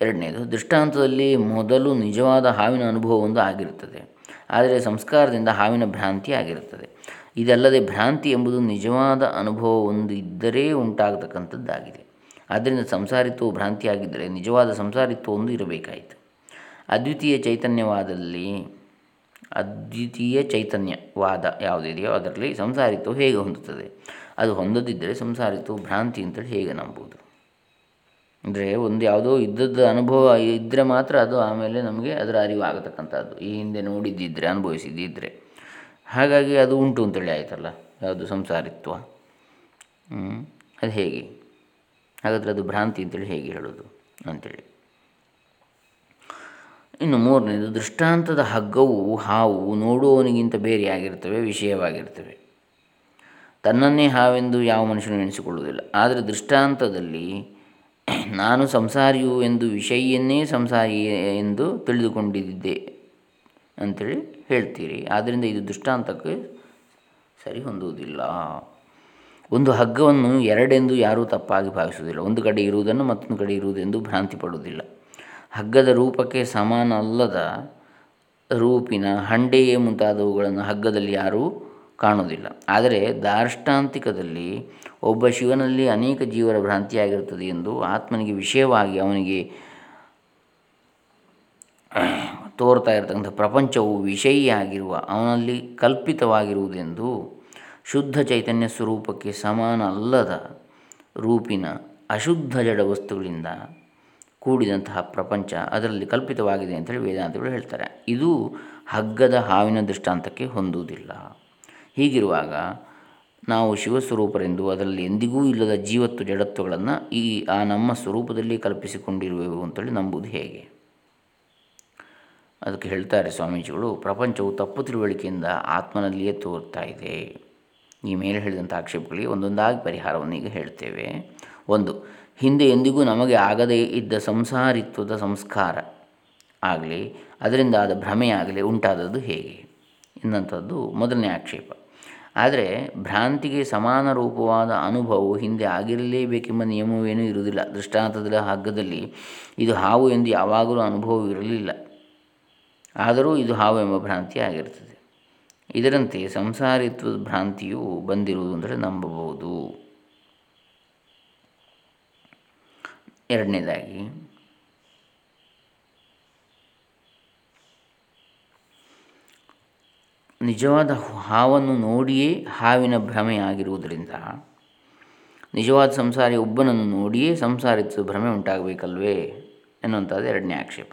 ಎರಡನೇದು, ದೃಷ್ಟಾಂತದಲ್ಲಿ ಮೊದಲು ನಿಜವಾದ ಹಾವಿನ ಅನುಭವ ಒಂದು ಆಗಿರುತ್ತದೆ. ಆದರೆ ಸಂಸ್ಕಾರದಿಂದ ಹಾವಿನ ಭ್ರಾಂತಿ ಆಗಿರುತ್ತದೆ. ಇದಲ್ಲದೆ ಭ್ರಾಂತಿ ಎಂಬುದು ನಿಜವಾದ ಅನುಭವ ಒಂದು ಇದ್ದರೆ ಉಂಟಾಗತಕ್ಕಂಥದ್ದಾಗಿದೆ. ಆದ್ದರಿಂದ ಸಂಸಾರಿತ್ವವು ಭ್ರಾಂತಿಯಾಗಿದ್ದರೆ ನಿಜವಾದ ಸಂಸಾರಿತ್ವ ಒಂದು ಇರಬೇಕಾಯಿತು. ಅದ್ವಿತೀಯ ಚೈತನ್ಯವಾದಲ್ಲಿ ಅದ್ವಿತೀಯ ಚೈತನ್ಯವಾದ ಯಾವುದಿದೆಯೋ ಅದರಲ್ಲಿ ಸಂಸಾರಿತ್ವ ಹೇಗೆ ಹೊಂದುತ್ತದೆ? ಅದು ಹೊಂದದಿದ್ದರೆ ಸಂಸಾರಿತ್ವ ಭ್ರಾಂತಿ ಅಂತೇಳಿ ಹೇಗೆ ನಂಬುವುದು? ಅಂದರೆ ಒಂದು ಯಾವುದೋ ಇದ್ದದ್ದು ಅನುಭವ ಇದ್ದರೆ ಮಾತ್ರ ಅದು ಆಮೇಲೆ ನಮಗೆ ಅದರ ಅರಿವು ಆಗತಕ್ಕಂಥದ್ದು ಈ ಹಿಂದೆ ನೋಡಿದ್ದಿದ್ದರೆ ಅನುಭವಿಸಿದ್ದಿದ್ದರೆ ಹಾಗಾಗಿ ಅದು ಉಂಟು ಅಂತೇಳಿ ಆಯಿತಲ್ಲ, ಯಾವುದು ಸಂಸಾರಿತ್ವ. ಅದು ಹೇಗೆ? ಹಾಗಾದರೆ ಅದು ಭ್ರಾಂತಿ ಅಂತೇಳಿ ಹೇಗೆ ಹೇಳೋದು ಅಂಥೇಳಿ ಇನ್ನು ಮೂರನೇದು, ದೃಷ್ಟಾಂತದ ಹಗ್ಗವು ಹಾವು ನೋಡುವವನಿಗಿಂತ ಬೇರೆಯಾಗಿರ್ತವೆ ವಿಷಯವಾಗಿರ್ತವೆ. ತನ್ನನ್ನೇ ಹಾವೆಂದು ಯಾವ ಮನುಷ್ಯನು ಎಣಿಸಿಕೊಳ್ಳುವುದಿಲ್ಲ. ಆದರೆ ದೃಷ್ಟಾಂತದಲ್ಲಿ ನಾನು ಸಂಸಾರಿಯು ಎಂದು ವಿಷಯನ್ನೇ ಸಂಸಾರಿ ಎಂದು ತಿಳಿದುಕೊಂಡಿದ್ದೆ ಅಂಥೇಳಿ ಹೇಳ್ತೀರಿ. ಆದ್ದರಿಂದ ಇದು ದೃಷ್ಟಾಂತಕ್ಕೆ ಸರಿ ಹೊಂದುವುದಿಲ್ಲ ಒಂದು ಹಗ್ಗವನ್ನು ಎರಡೆಂದು ಯಾರೂ ತಪ್ಪಾಗಿ ಭಾವಿಸುವುದಿಲ್ಲ. ಒಂದು ಕಡೆ ಇರುವುದನ್ನು ಮತ್ತೊಂದು ಕಡೆ ಇರುವುದೆಂದು ಭ್ರಾಂತಿ ಪಡುವುದಿಲ್ಲ. ಹಗ್ಗದ ರೂಪಕ್ಕೆ ಸಮಾನ ಅಲ್ಲದ ರೂಪಿನ ಹಂಡೆಯೇ ಮುಂತಾದವುಗಳನ್ನು ಹಗ್ಗದಲ್ಲಿ ಯಾರೂ ಕಾಣುವುದಿಲ್ಲ. ಆದರೆ ದಾರ್ಷ್ಟಾಂತಿಕದಲ್ಲಿ ಒಬ್ಬ ಶಿವನಲ್ಲಿ ಅನೇಕ ಜೀವರ ಭ್ರಾಂತಿಯಾಗಿರುತ್ತದೆ ಎಂದು ಆತ್ಮನಿಗೆ ವಿಷಯವಾಗಿ ಅವನಿಗೆ ತೋರ್ತಾ ಇರತಕ್ಕಂಥ ಪ್ರಪಂಚವು ವಿಷಯಿಯಾಗಿರುವ, ಅವನಲ್ಲಿ ಕಲ್ಪಿತವಾಗಿರುವುದೆಂದು ಶುದ್ಧ ಚೈತನ್ಯ ಸ್ವರೂಪಕ್ಕೆ ಸಮಾನ ಅಲ್ಲದ ರೂಪಿನ ಅಶುದ್ಧ ಜಡ ವಸ್ತುಗಳಿಂದ ಕೂಡಿದಂತಹ ಪ್ರಪಂಚ ಅದರಲ್ಲಿ ಕಲ್ಪಿತವಾಗಿದೆ ಅಂತೇಳಿ ವೇದಾಂತಗಳು ಹೇಳ್ತಾರೆ. ಇದು ಹಗ್ಗದ ಹಾವಿನ ದೃಷ್ಟಾಂತಕ್ಕೆ ಹೊಂದುವುದಿಲ್ಲ. ಹೀಗಿರುವಾಗ ನಾವು ಶಿವಸ್ವರೂಪರೆಂದು ಅದರಲ್ಲಿ ಎಂದಿಗೂ ಇಲ್ಲದ ಜೀವತ್ತು ಜಡತ್ವಗಳನ್ನು ಈ, ಆ ನಮ್ಮ ಸ್ವರೂಪದಲ್ಲಿ ಕಲ್ಪಿಸಿಕೊಂಡಿರುವೆವು ಅಂತೇಳಿ ನಂಬುವುದು ಹೇಗೆ? ಅದಕ್ಕೆ ಹೇಳ್ತಾರೆ ಸ್ವಾಮೀಜಿಗಳು, ಪ್ರಪಂಚವು ತಪ್ಪು ತಿಳುವಳಿಕೆಯಿಂದ ಆತ್ಮನಲ್ಲಿಯೇ ತೋರ್ತಾ ಇದೆ. ಈ ಮೇಲೆ ಹೇಳಿದಂಥ ಆಕ್ಷೇಪಗಳಿಗೆ ಒಂದೊಂದಾಗಿ ಪರಿಹಾರವನ್ನು ಈಗ ಹೇಳ್ತೇವೆ. ಒಂದು ಹಿಂದೆ ಎಂದಿಗೂ ನಮಗೆ ಆಗದೇ ಇದ್ದ ಸಂಸಾರಿತ್ವದ ಸಂಸ್ಕಾರ ಆಗಲಿ, ಅದರಿಂದ ಆದ ಭ್ರಮೆಯಾಗಲಿ ಉಂಟಾದದ್ದು ಹೇಗೆ? ಎನ್ನುವಂಥದ್ದು ಮೊದಲನೇ ಆಕ್ಷೇಪ. ಆದರೆ ಭ್ರಾಂತಿಗೆ ಸಮಾನ ರೂಪವಾದ ಅನುಭವವು ಹಿಂದೆ ಆಗಿರಲೇಬೇಕೆಂಬ ನಿಯಮವೇನೂ ಇರುವುದಿಲ್ಲ. ದೃಷ್ಟಾಂತದ ಹಗ್ಗದಲ್ಲಿ ಇದು ಹಾವು ಎಂದು ಯಾವಾಗಲೂ ಅನುಭವವಿರಲಿಲ್ಲ ಆದರೂ ಇದು ಹಾವು ಎಂಬ ಭ್ರಾಂತಿ ಆಗಿರುತ್ತದೆ. ಇದರಂತೆ ಸಂಸಾರಿತ್ವದ ಭ್ರಾಂತಿಯು ಬಂದಿರುವುದು ಅಂದರೆ ನಂಬಬಹುದು. ಎರಡನೇದಾಗಿ. ನಿಜವಾದ ಹಾವನ್ನು ನೋಡಿಯೇ ಹಾವಿನ ಭ್ರಮೆಯಾಗಿರುವುದರಿಂದ, ನಿಜವಾದ ಸಂಸಾರಿ ಒಬ್ಬನನ್ನು ನೋಡಿಯೇ ಸಂಸಾರಿತ್ವ ಭ್ರಮೆ ಉಂಟಾಗಬೇಕಲ್ವೇ ಎನ್ನುವಂಥದ್ದು ಎರಡನೇ ಆಕ್ಷೇಪ.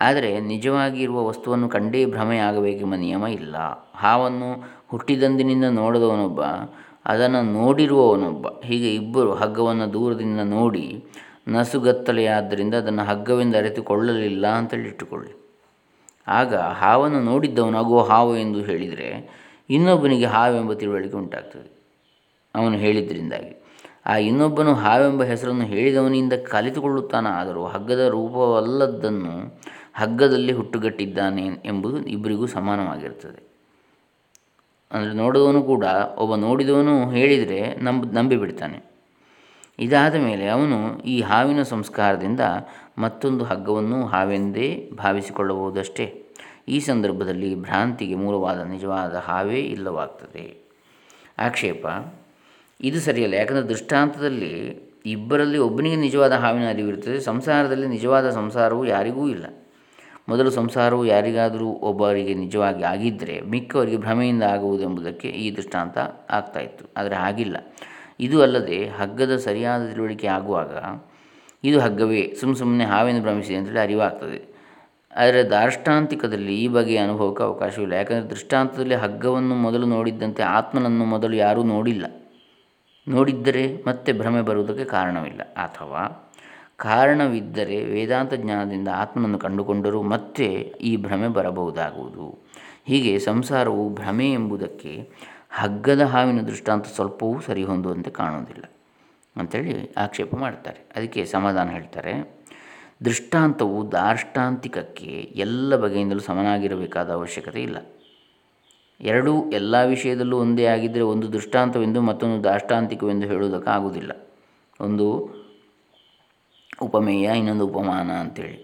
ಆದರೆ ನಿಜವಾಗಿರುವ ವಸ್ತುವನ್ನು ಕಂಡೇ ಭ್ರಮೆಯಾಗಬೇಕೆಂಬ ನಿಯಮ ಇಲ್ಲ. ಹಾವನ್ನು ಹುಟ್ಟಿದಂದಿನಿಂದ ನೋಡಿದವನೊಬ್ಬ, ಅದನ್ನು ನೋಡಿರುವವನೊಬ್ಬ, ಹೀಗೆ ಇಬ್ಬರು ಹಗ್ಗವನ್ನು ದೂರದಿಂದ ನೋಡಿ ನಸುಗತ್ತಲೆಯಾದ್ದರಿಂದ ಅದನ್ನು ಹಗ್ಗವೆಂದು ಅರಿತುಕೊಳ್ಳಲಿಲ್ಲ ಅಂತೇಳಿ ಇಟ್ಟುಕೊಳ್ಳಿ. ಆಗ ಹಾವನ್ನು ನೋಡಿದ್ದವನು ಆಗುವ ಹಾವು ಎಂದು ಹೇಳಿದರೆ ಇನ್ನೊಬ್ಬನಿಗೆ ಹಾವೆಂಬ ತಿಳುವಳಿಕೆ ಉಂಟಾಗ್ತದೆ. ಅವನು ಹೇಳಿದ್ದರಿಂದಾಗಿ. ಆ ಇನ್ನೊಬ್ಬನು ಹಾವೆಂಬ ಹೆಸರನ್ನು ಹೇಳಿದವನಿಂದ ಕಲಿತುಕೊಳ್ಳುತ್ತಾನಾದರೂ ಹಗ್ಗದ ರೂಪವಲ್ಲದ್ದನ್ನು ಹಗ್ಗದಲ್ಲಿ ಹುಟ್ಟುಗಟ್ಟಿದ್ದಾನೆ ಎಂಬುದು ಇಬ್ಬರಿಗೂ ಸಮಾನವಾಗಿರುತ್ತದೆ. ಅಂದರೆ ನೋಡಿದವನು ಕೂಡ, ಒಬ್ಬ ನೋಡಿದವನು ಹೇಳಿದರೆ ನಂಬ್, ನಂಬಿಬಿಡ್ತಾನೆ. ಇದಾದ ಮೇಲೆ ಅವನು ಈ ಹಾವಿನ ಸಂಸ್ಕಾರದಿಂದ ಮತ್ತೊಂದು ಹಗ್ಗವನ್ನು ಹಾವೆಂದೇ ಭಾವಿಸಿಕೊಳ್ಳಬಹುದಷ್ಟೇ ಈ ಸಂದರ್ಭದಲ್ಲಿ ಭ್ರಾಂತಿಗೆ ಮೂಲವಾದ ನಿಜವಾದ ಹಾವೇ ಇಲ್ಲವಾಗ್ತದೆ. ಆಕ್ಷೇಪ, ಇದು ಸರಿಯಲ್ಲ. ಯಾಕಂದರೆ ದೃಷ್ಟಾಂತದಲ್ಲಿ ಇಬ್ಬರಲ್ಲಿ ಒಬ್ಬನಿಗೆ ನಿಜವಾದ ಹಾವಿನ ಅರಿವಿರುತ್ತದೆ, ಸಂಸಾರದಲ್ಲಿ ನಿಜವಾದ ಸಂಸಾರವು ಯಾರಿಗೂ ಇಲ್ಲ. ಮೊದಲು ಸಂಸಾರವು ಯಾರಿಗಾದರೂ ಒಬ್ಬರಿಗೆ ನಿಜವಾಗಿ ಆಗಿದ್ದರೆ ಮಿಕ್ಕವರಿಗೆ ಭ್ರಮೆಯಿಂದ ಆಗುವುದೆಂಬುದಕ್ಕೆ ಈ ದೃಷ್ಟಾಂತ ಆಗ್ತಾಯಿತ್ತು ಆದರೆ ಆಗಿಲ್ಲ ಇದು ಅಲ್ಲದೆ ಹಗ್ಗದ ಸರಿಯಾದ ತಿಳುವಳಿಕೆ ಆಗುವಾಗ ಇದು ಹಗ್ಗವೇ ಸುಮ್ಮ ಸುಮ್ಮನೆ ಹಾವೆಂದು ಭ್ರಮಿಸಿದೆ ಅಂತೇಳಿ ಅರಿವಾಗ್ತದೆ. ಆದರೆ ದಾರ್ಷ್ಟಾಂತಿಕದಲ್ಲಿ ಈ ಬಗೆಯ ಅನುಭವಕ್ಕೆ ಅವಕಾಶವಿಲ್ಲ ಯಾಕಂದರೆ ದೃಷ್ಟಾಂತದಲ್ಲಿ ಹಗ್ಗವನ್ನು ಮೊದಲು ನೋಡಿದ್ದಂತೆ ಆತ್ಮನನ್ನು ಮೊದಲು ಯಾರೂ ನೋಡಿಲ್ಲ. ನೋಡಿದ್ದರೆ ಮತ್ತೆ ಭ್ರಮೆ ಬರುವುದಕ್ಕೆ ಕಾರಣವಿಲ್ಲ. ಅಥವಾ ಕಾರಣವಿದ್ದರೆ ವೇದಾಂತ ಜ್ಞಾನದಿಂದ ಆತ್ಮನನ್ನು ಕಂಡುಕೊಂಡರೂ ಮತ್ತೆ ಈ ಭ್ರಮೆ ಬರಬಹುದಾಗುವುದು. ಹೀಗೆ ಸಂಸಾರವು ಭ್ರಮೆ ಎಂಬುದಕ್ಕೆ ಹಗ್ಗದ ಹಾವಿನ ದೃಷ್ಟಾಂತ ಸ್ವಲ್ಪವೂ ಸರಿ ಹೊಂದುವಂತೆ ಕಾಣುವುದಿಲ್ಲ ಅಂಥೇಳಿ ಆಕ್ಷೇಪ ಮಾಡ್ತಾರೆ. ಅದಕ್ಕೆ ಸಮಾಧಾನ ಹೇಳ್ತಾರೆ. ದೃಷ್ಟಾಂತವು ದಾರ್ಷ್ಟಾಂತಿಕಕ್ಕೆ ಎಲ್ಲ ಬಗೆಯಿಂದಲೂ ಸಮನಾಗಿರಬೇಕಾದ ಅವಶ್ಯಕತೆ ಇಲ್ಲ. ಎರಡೂ ಎಲ್ಲ ವಿಷಯದಲ್ಲೂ ಒಂದೇ ಆಗಿದ್ದರೆ ಒಂದು ದೃಷ್ಟಾಂತವೆಂದು ಮತ್ತೊಂದು ದಾಷ್ಟಾಂತಿಕವೆಂದು ಹೇಳುವುದಕ್ಕಾಗುವುದಿಲ್ಲ. ಒಂದು ಉಪಮೇಯ, ಇನ್ನೊಂದು ಉಪಮಾನ ಅಂತೇಳಿ.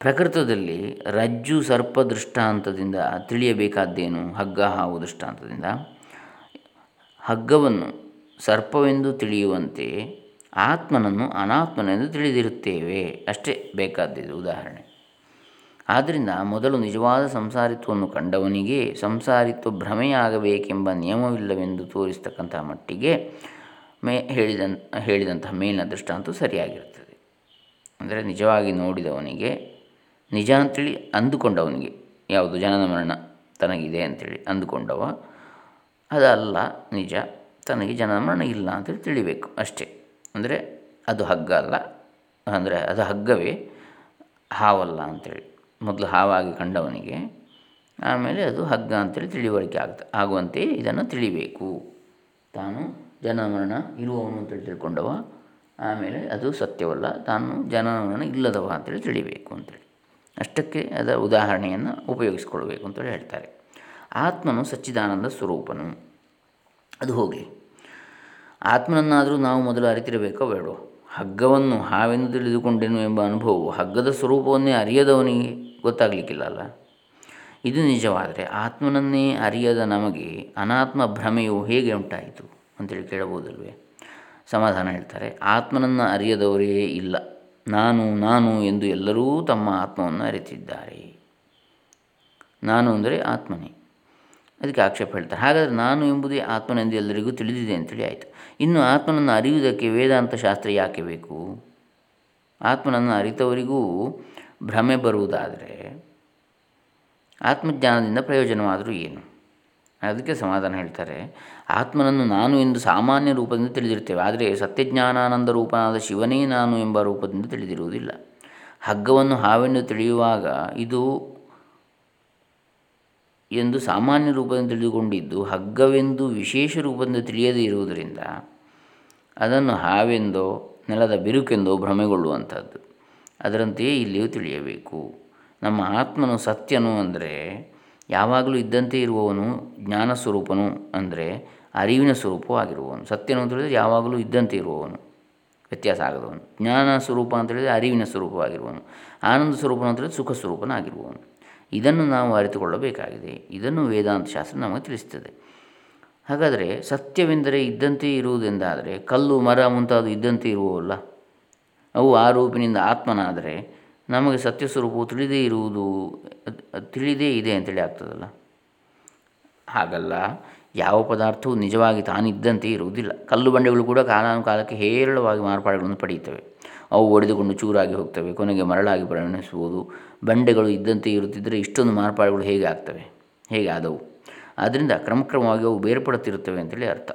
ಪ್ರಕೃತದಲ್ಲಿ ರಜ್ಜು ಸರ್ಪ ದೃಷ್ಟಾಂತದಿಂದ ತಿಳಿಯಬೇಕಾದ್ದೇನು? ಹಗ್ಗ ಹಾವು ದೃಷ್ಟಾಂತದಿಂದ. ಹಗ್ಗವನ್ನು ಸರ್ಪವೆಂದು ತಿಳಿಯುವಂತೆ ಆತ್ಮನನ್ನು ಅನಾತ್ಮನೆಂದು ತಿಳಿದಿರುತ್ತೇವೆ. ಅಷ್ಟೇ ಬೇಕಾದ್ದಿದ್ದು ಉದಾಹರಣೆ. ಆದ್ದರಿಂದ ಮೊದಲು ನಿಜವಾದ ಸಂಸಾರಿತ್ವವನ್ನು ಕಂಡವನಿಗೆ ಸಂಸಾರಿತ್ವ ಭ್ರಮೆಯಾಗಬೇಕೆಂಬ ನಿಯಮವಿಲ್ಲವೆಂದು ತೋರಿಸ್ತಕ್ಕಂತಹ ಮಟ್ಟಿಗೆ ಮೇ ಹೇಳಿದ ಹೇಳಿದಂತಹ ಮೇಲಿನ ದೃಷ್ಟಾಂತ ಸರಿಯಾಗಿರುತ್ತದೆ. ಅಂದರೆ ನಿಜವಾಗಿ ನೋಡಿದವನಿಗೆ ನಿಜ ಅಂತೇಳಿ ಅಂದುಕೊಂಡವನಿಗೆ. ಯಾವುದು? ಜನನ ಮರಣ ತನಗಿದೆ ಅಂಥೇಳಿ ಅಂದುಕೊಂಡವ. ಅದಲ್ಲ, ನಿಜ, ತನಗೆ ಜನನ ಮರಣ ಇಲ್ಲ ಅಂತೇಳಿ ತಿಳಿಬೇಕು ಅಷ್ಟೇ. ಅಂದರೆ ಅದು ಹಗ್ಗ ಅಲ್ಲ. ಅಂದರೆ ಅದು ಹಗ್ಗವೇ, ಹಾವಲ್ಲ ಅಂಥೇಳಿ ಮೊದಲು ಹಾವಾಗಿ ಕಂಡವನಿಗೆ, ಆಮೇಲೆ ಅದು ಹಗ್ಗ ಅಂತೇಳಿ ತಿಳಿವಳಿಕೆ ಆಗ್ತ, ಆಗುವಂತೆ ಇದನ್ನು ತಿಳಿಬೇಕು. ತಾನು ಜನನ ಮರಣ ಇರುವವನು ಅಂತೇಳಿ ತಿಳ್ಕೊಂಡವ. ಆಮೇಲೆ ಅದು ಸತ್ಯವಲ್ಲ. ತಾನು ಜನನ ಮರಣ ಇಲ್ಲದವ ಅಂತೇಳಿ ತಿಳಿಬೇಕು ಅಂತೇಳಿ. ಅಷ್ಟಕ್ಕೆ ಅದರ ಉದಾಹರಣೆಯನ್ನು ಉಪಯೋಗಿಸಿಕೊಳ್ಬೇಕು ಅಂತೇಳಿ ಹೇಳ್ತಾರೆ. ಆತ್ಮನು ಸಚ್ಚಿದಾನಂದ ಸ್ವರೂಪನು. ಅದು ಹೋಗಲಿ ಆತ್ಮನನ್ನಾದರೂ ನಾವು ಮೊದಲು ಅರಿತಿರಬೇಕೋ ಬೇಡೋ ಹಗ್ಗವನ್ನು ಹಾವೆಂದು ತಿಳಿದುಕೊಂಡೆನು ಎಂಬ ಅನುಭವವು ಹಗ್ಗದ ಸ್ವರೂಪವನ್ನೇ ಅರಿಯದವನಿಗೆ ಗೊತ್ತಾಗಲಿಕ್ಕಿಲ್ಲ ಅಲ್ಲ? ಇದು ನಿಜವಾದರೆ ಆತ್ಮನನ್ನೇ ಅರಿಯದ ನಮಗೆ ಅನಾತ್ಮ ಭ್ರಮೆಯು ಹೇಗೆ ಉಂಟಾಯಿತು ಅಂತೇಳಿ ಕೇಳಬಹುದಲ್ವೇ? ಸಮಾಧಾನ ಹೇಳ್ತಾರೆ, ಆತ್ಮನನ್ನು ಅರಿಯದವರೇ ಇಲ್ಲ. ನಾನು ನಾನು ಎಂದು ಎಲ್ಲರೂ ತಮ್ಮ ಆತ್ಮವನ್ನು ಅರಿತಿದ್ದಾರೆ. ನಾನು ಅಂದರೆ ಆತ್ಮನೇ. ಅದಕ್ಕೆ ಆಕ್ಷೇಪ ಹೇಳ್ತಾರೆ. ಹಾಗಾದರೆ ನಾನು ಎಂಬುದೇ ಆತ್ಮನೆಂದು ಎಲ್ಲರಿಗೂ ತಿಳಿದಿದೆ ಅಂತೇಳಿ ಆಯಿತು. ಇನ್ನು ಆತ್ಮನನ್ನು ಅರಿಯುವುದಕ್ಕೆ ವೇದಾಂತ ಶಾಸ್ತ್ರ ಯಾಕೆ ಬೇಕು? ಆತ್ಮನನ್ನು ಅರಿತವರಿಗೂ ಭ್ರಮೆ ಬರುವುದಾದರೆ ಆತ್ಮಜ್ಞಾನದಿಂದ ಪ್ರಯೋಜನವಾದರೂ ಏನು? ಅದಕ್ಕೆ ಸಮಾಧಾನ ಹೇಳ್ತಾರೆ. ಆತ್ಮನನ್ನು ನಾನು ಎಂದು ಸಾಮಾನ್ಯ ರೂಪದಿಂದ ತಿಳಿದಿರ್ತೇವೆ ಆದರೆ ಸತ್ಯಜ್ಞಾನಾನಂದ ರೂಪನಾದ ಶಿವನೇ ನಾನು ಎಂಬ ರೂಪದಿಂದ ತಿಳಿದಿರುವುದಿಲ್ಲ. ಹಗ್ಗವನ್ನು ಹಾವೆಂದು ತಿಳಿಯುವಾಗ ಇದು ಎಂದು ಸಾಮಾನ್ಯ ರೂಪದಿಂದ ತಿಳಿದುಕೊಂಡಿದ್ದು, ಹಗ್ಗವೆಂದು ವಿಶೇಷ ರೂಪದಿಂದ ತಿಳಿಯದೇ ಇರುವುದರಿಂದ ಅದನ್ನು ಹಾವೆಂದೋ, ನೆಲದ ಬಿರುಕೆಂದೋ ಭ್ರಮೆಗೊಳ್ಳುವಂಥದ್ದು. ಅದರಂತೆಯೇ ಇಲ್ಲಿಯೂ ತಿಳಿಯಬೇಕು. ನಮ್ಮ ಆತ್ಮನು ಸತ್ಯನು ಅಂದರೆ, ಯಾವಾಗಲೂ ಇದ್ದಂತೆ ಇರುವವನು ಜ್ಞಾನ ಸ್ವರೂಪನು ಅಂದರೆ ಅರಿವಿನ ಸ್ವರೂಪವಾಗಿರುವವನು. ಸತ್ಯನು ಅಂತ ಹೇಳಿದರೆ ಯಾವಾಗಲೂ ಇದ್ದಂತೆ ಇರುವವನು. ವ್ಯತ್ಯಾಸ ಆಗದವನು. ಜ್ಞಾನ ಸ್ವರೂಪ ಅಂತ ಹೇಳಿದರೆ ಅರಿವಿನ ಸ್ವರೂಪವಾಗಿರುವವನು. ಆನಂದ ಸ್ವರೂಪನ ಅಂತ ಹೇಳಿದರೆ ಸುಖ ಸ್ವರೂಪನಾಗಿರುವವನು. ಇದನ್ನು ನಾವು ಅರಿತುಕೊಳ್ಳಬೇಕಾಗಿದೆ. ಇದನ್ನು ವೇದಾಂತ ಶಾಸ್ತ್ರ ನಮಗೆ ತಿಳಿಸ್ತದೆ. ಹಾಗಾದರೆ ಸತ್ಯವೆಂದರೆ ಇದ್ದಂತೆ ಇರುವುದೆಂದಾದರೆ ಕಲ್ಲು, ಮರ ಮುಂತಾದ ಇದ್ದಂತೆ ಇರುವವಲ್ಲ? ಅವು ಆ ರೂಪಿನಿಂದ ಆತ್ಮನಾದರೆ ನಮಗೆ ಸತ್ಯ ಸ್ವರೂಪವು ತಿಳಿದೇ ಇರುವುದು, ತಿಳಿದೇ ಇದೆ ಅಂತೇಳಿ ಆಗ್ತದಲ್ಲ? ಹಾಗಲ್ಲ. ಯಾವ ಪದಾರ್ಥವು ನಿಜವಾಗಿ ತಾನಿದ್ದಂತೆ ಇರುವುದಿಲ್ಲ. ಕಲ್ಲು ಬಂಡೆಗಳು ಕೂಡ ಕಾಲಾನುಕಾಲಕ್ಕೆ ಹೇರಳವಾಗಿ ಮಾರ್ಪಾಡುಗಳನ್ನು ಪಡೆಯುತ್ತವೆ. ಅವು ಒಡೆದುಕೊಂಡು ಚೂರಾಗಿ ಹೋಗ್ತವೆ, ಕೊನೆಗೆ ಮರಳಾಗಿ ಪರಿಣಮಿಸುವುದು. ಬಂಡೆಗಳು ಇದ್ದಂತೆ ಇರುತ್ತಿದ್ದರೆ ಇಷ್ಟೊಂದು ಮಾರ್ಪಾಡುಗಳು ಹೇಗೆ ಆಗ್ತವೆ? ಹೇಗೆ ಆದವು? ಆದ್ದರಿಂದ ಕ್ರಮಕ್ರಮವಾಗಿ ಅವು ಬೇರ್ಪಡುತ್ತಿರುತ್ತವೆ ಅಂತೇಳಿ ಅರ್ಥ.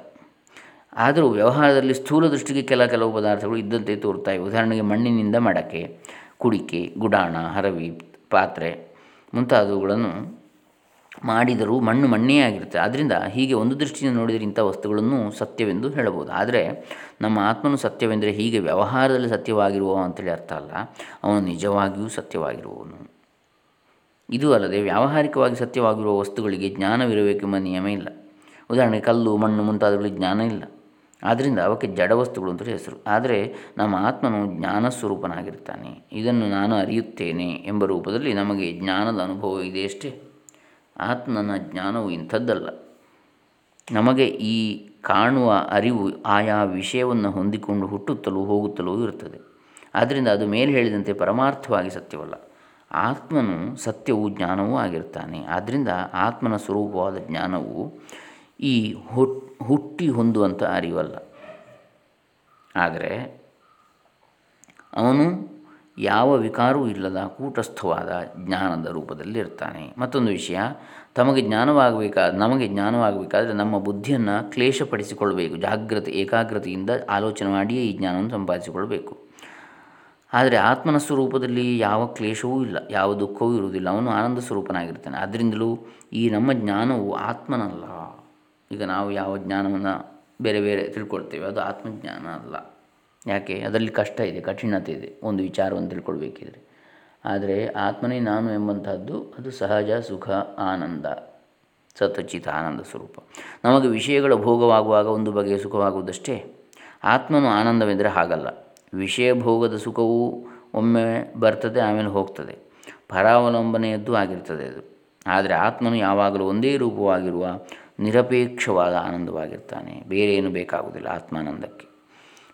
ಆದರೂ ವ್ಯವಹಾರದಲ್ಲಿ ಸ್ಥೂಲ ದೃಷ್ಟಿಗೆ ಕೆಲ ಕೆಲವು ಪದಾರ್ಥಗಳು ಇದ್ದಂತೆ ತೋರುತ್ತವೆ ಉದಾಹರಣೆಗೆ ಮಣ್ಣಿನಿಂದ ಮಡಕೆ, ಕುಡಿಕೆ, ಗುಡಾಣ, ಹರವಿ, ಪಾತ್ರೆ ಮುಂತಾದವುಗಳನ್ನು ಮಾಡಿದರೂ ಮಣ್ಣು ಮಣ್ಣೇ ಆಗಿರುತ್ತೆ. ಆದ್ದರಿಂದ ಹೀಗೆ ಒಂದು ದೃಷ್ಟಿಯಿಂದ ನೋಡಿದರೆ ಇಂಥ ವಸ್ತುಗಳನ್ನು ಸತ್ಯವೆಂದು ಹೇಳಬಹುದು. ಆದರೆ ನಮ್ಮ ಆತ್ಮನು ಸತ್ಯವೆಂದರೆ ಹೀಗೆ ವ್ಯವಹಾರದಲ್ಲಿ ಸತ್ಯವಾಗಿರುವ ಅಂತೇಳಿ ಅರ್ಥ ಅಲ್ಲ. ಅವನು ನಿಜವಾಗಿಯೂ ಸತ್ಯವಾಗಿರುವವನು. ಇದು ಅಲ್ಲದೆ ವ್ಯಾವಹಾರಿಕವಾಗಿ ಸತ್ಯವಾಗಿರುವ ವಸ್ತುಗಳಿಗೆ ಜ್ಞಾನವಿರಬೇಕೆಂಬ ನಿಯಮ ಇಲ್ಲ. ಉದಾಹರಣೆಗೆ ಕಲ್ಲು, ಮಣ್ಣು ಮುಂತಾದವುಗಳಿಗೆ ಜ್ಞಾನ ಇಲ್ಲ. ಆದ್ದರಿಂದ ಅವಕ್ಕೆ ಜಡ ವಸ್ತುಗಳು ಅಂತ ಹೆಸರು. ಆದರೆ ನಮ್ಮ ಆತ್ಮನು ಜ್ಞಾನ ಸ್ವರೂಪನಾಗಿರ್ತಾನೆ ಇದನ್ನು ನಾನು ಅರಿಯುತ್ತೇನೆ ಎಂಬ ರೂಪದಲ್ಲಿ ನಮಗೆ ಜ್ಞಾನದ ಅನುಭವ ಇದೆಯಷ್ಟೇ ಆತ್ಮನ ಜ್ಞಾನವು ಇಂಥದ್ದಲ್ಲ. ನಮಗೆ ಈ ಕಾಣುವ ಅರಿವು ಆಯಾ ವಿಷಯವನ್ನು ಹೊಂದಿಕೊಂಡು ಹುಟ್ಟುತ್ತಲೂ ಹೋಗುತ್ತಲೂ ಇರುತ್ತದೆ. ಆದ್ದರಿಂದ ಅದು ಮೇಲೆ ಹೇಳಿದಂತೆ ಪರಮಾರ್ಥವಾಗಿ ಸತ್ಯವಲ್ಲ. ಆತ್ಮನು ಸತ್ಯವು ಜ್ಞಾನವೂ ಆಗಿರ್ತಾನೆ ಆದ್ದರಿಂದ ಆತ್ಮನ ಸ್ವರೂಪವಾದ ಜ್ಞಾನವು ಈ ಹುಟ್ಟಿ ಹೊಂದುವಂಥ ಅರಿವಲ್ಲ. ಆದರೆ ಅವನು ಯಾವ ವಿಕಾರವೂ ಇಲ್ಲದ ಕೂಟಸ್ಥವಾದ ಜ್ಞಾನದ ರೂಪದಲ್ಲಿ ಇರ್ತಾನೆ ಮತ್ತೊಂದು ವಿಷಯ, ತಮಗೆ ಜ್ಞಾನವಾಗಬೇಕಾದ ನಮಗೆ ಜ್ಞಾನವಾಗಬೇಕಾದರೆ ನಮ್ಮ ಬುದ್ಧಿಯನ್ನು ಕ್ಲೇಶಪಡಿಸಿಕೊಳ್ಳಬೇಕು, ಜಾಗ್ರತೆ, ಏಕಾಗ್ರತೆಯಿಂದ ಆಲೋಚನೆ ಮಾಡಿಯೇ ಈ ಜ್ಞಾನವನ್ನು ಸಂಪಾದಿಸಿಕೊಳ್ಬೇಕು ಆದರೆ ಆತ್ಮನ ಸ್ವರೂಪದಲ್ಲಿ ಯಾವ ಕ್ಲೇಶವೂ ಇಲ್ಲ, ಯಾವ ದುಃಖವೂ ಇರುವುದಿಲ್ಲ, ಅವನು ಆನಂದ ಸ್ವರೂಪನಾಗಿರ್ತಾನೆ. ಅದರಿಂದಲೂ ಈ ನಮ್ಮ ಜ್ಞಾನವು ಆತ್ಮನಲ್ಲ. ಈಗ ನಾವು ಯಾವ ಜ್ಞಾನವನ್ನು ಬೇರೆ ಬೇರೆ ತಿಳ್ಕೊಳ್ತೇವೆ, ಅದು ಆತ್ಮಜ್ಞಾನ ಅಲ್ಲ. ಯಾಕೆ? ಅದರಲ್ಲಿ ಕಷ್ಟ ಇದೆ, ಕಠಿಣತೆ ಇದೆ, ಒಂದು ವಿಚಾರವನ್ನು ತಿಳ್ಕೊಳ್ಬೇಕಿದ್ರೆ. ಆದರೆ ಆತ್ಮನೇ ನಾನು ಎಂಬಂತಹದ್ದು, ಅದು ಸಹಜ, ಸುಖ, ಆನಂದ, ಸತ್ವಚಿತ, ಆನಂದ ಸ್ವರೂಪ. ನಮಗೆ ವಿಷಯಗಳ ಭೋಗವಾಗುವಾಗ ಒಂದು ಬಗೆಯ ಸುಖವಾಗುವುದಷ್ಟೇ? ಆತ್ಮನು ಆನಂದವೆಂದರೆ ಹಾಗಲ್ಲ. ವಿಷಯ ಭೋಗದ ಸುಖವು ಒಮ್ಮೆ ಬರ್ತದೆ, ಆಮೇಲೆ ಹೋಗ್ತದೆ. ಪರಾವಲಂಬನೆಯದ್ದು ಆಗಿರ್ತದೆ ಅದು. ಆದರೆ ಆತ್ಮನು ಯಾವಾಗಲೂ ಒಂದೇ ರೂಪವಾಗಿರುವ ನಿರಪೇಕ್ಷವಾದ ಆನಂದವಾಗಿರ್ತಾನೆ. ಬೇರೆ ಏನು ಬೇಕಾಗುವುದಿಲ್ಲ ಆತ್ಮಾನಂದಕ್ಕೆ.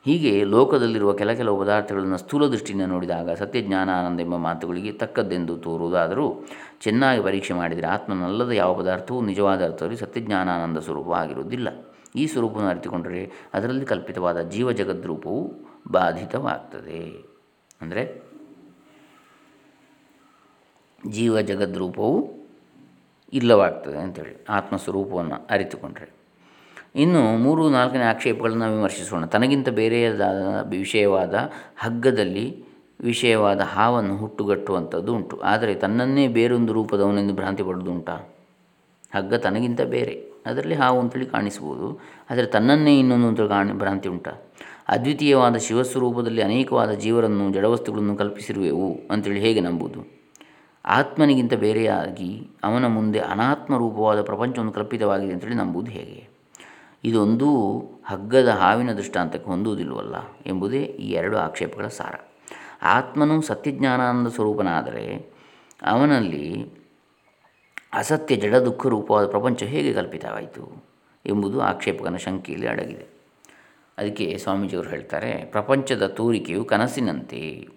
ಹೀಗೆ ಲೋಕದಲ್ಲಿರುವ ಕೆಲ ಕೆಲವು ಪದಾರ್ಥಗಳನ್ನು ಸ್ಥೂಲ ದೃಷ್ಟಿಯಿಂದ ನೋಡಿದಾಗ ಸತ್ಯಜ್ಞಾನ ಆನಂದ ಎಂಬ ಮಾತುಗಳಿಗೆ ತಕ್ಕದ್ದೆಂದು ತೋರುವುದಾದರೂ ಚೆನ್ನಾಗಿ ಪರೀಕ್ಷೆ ಮಾಡಿದರೆ ಆತ್ಮನಲ್ಲದ ಯಾವ ಪದಾರ್ಥವೂ ನಿಜವಾದ ಅರ್ಥದಲ್ಲಿ ಸತ್ಯಜ್ಞಾನಾನಂದ ಸ್ವರೂಪವಾಗಿರುವುದಿಲ್ಲ. ಈ ಸ್ವರೂಪವನ್ನು ಅರಿತುಕೊಂಡರೆ ಅದರಲ್ಲಿ ಕಲ್ಪಿತವಾದ ಜೀವ ಜಗದ್ರೂಪವು ಬಾಧಿತವಾಗ್ತದೆ. ಅಂದರೆ ಜೀವ ಜಗದ್ರೂಪವು ಇಲ್ಲವಾಗ್ತದೆ ಅಂತೇಳಿ ಆತ್ಮಸ್ವರೂಪವನ್ನು ಅರಿತುಕೊಂಡ್ರೆ. ಇನ್ನು ಮೂರು ನಾಲ್ಕನೇ ಆಕ್ಷೇಪಗಳನ್ನು ವಿಮರ್ಶಿಸೋಣ. ತನಗಿಂತ ಬೇರೆಯದಾದ ವಿಷಯವಾದ ಹಗ್ಗದಲ್ಲಿ ವಿಷಯವಾದ ಹಾವನ್ನು ಹುಟ್ಟುಗಟ್ಟುವಂಥದ್ದು ಉಂಟು. ಆದರೆ ತನ್ನನ್ನೇ ಬೇರೊಂದು ರೂಪದವನೆಂದು ಭ್ರಾಂತಿ ಪಡೋದು ಉಂಟಾ ಹಗ್ಗ ತನಗಿಂತ ಬೇರೆ. ಅದರಲ್ಲಿ ಹಾವು ಅಂತೇಳಿ ಕಾಣಿಸ್ಬೋದು ಆದರೆ ತನ್ನನ್ನೇ ಇನ್ನೊಂದು ಅಂತ ಕಾಣಿ, ಭ್ರಾಂತಿ ಉಂಟಾ? ಅದ್ವಿತೀಯವಾದ ಶಿವಸ್ವರೂಪದಲ್ಲಿ ಅನೇಕವಾದ ಜೀವರನ್ನು, ಜಡವಸ್ತುಗಳನ್ನು ಕಲ್ಪಿಸಿರುವೆವು ಅಂತೇಳಿ ಹೇಗೆ ನಂಬುವುದು? ಆತ್ಮನಿಗಿಂತ ಬೇರೆಯಾಗಿ ಅವನ ಮುಂದೆ ಅನಾತ್ಮ ರೂಪವಾದ ಪ್ರಪಂಚವನ್ನು ಕಲ್ಪಿತವಾಗಿದೆ ಅಂತೇಳಿ ನಂಬುವುದು ಹೇಗೆ? ಇದೊಂದು ಹಗ್ಗದ ಹಾವಿನ ದೃಷ್ಟಾಂತಕ್ಕೆ ಹೊಂದುವುದಿಲ್ಲವಲ್ಲ ಎಂಬುದೇ ಈ ಎರಡು ಆಕ್ಷೇಪಗಳ ಸಾರ. ಆತ್ಮನು ಸತ್ಯಜ್ಞಾನಾನಂದ ಸ್ವರೂಪನಾದರೆ ಅವನಲ್ಲಿ ಅಸತ್ಯ ಜಡ ದುಃಖ ರೂಪವಾದ ಪ್ರಪಂಚ ಹೇಗೆ ಕಲ್ಪಿತವಾಯಿತು ಎಂಬುದು ಆಕ್ಷೇಪಕನ ಶಂಕೆಯಲ್ಲಿ ಅಡಗಿದೆ. ಅದಕ್ಕೆ ಸ್ವಾಮೀಜಿಯವರು ಹೇಳ್ತಾರೆ, ಪ್ರಪಂಚದ ತೋರಿಕೆಯು ಕನಸಿನಂತೆ.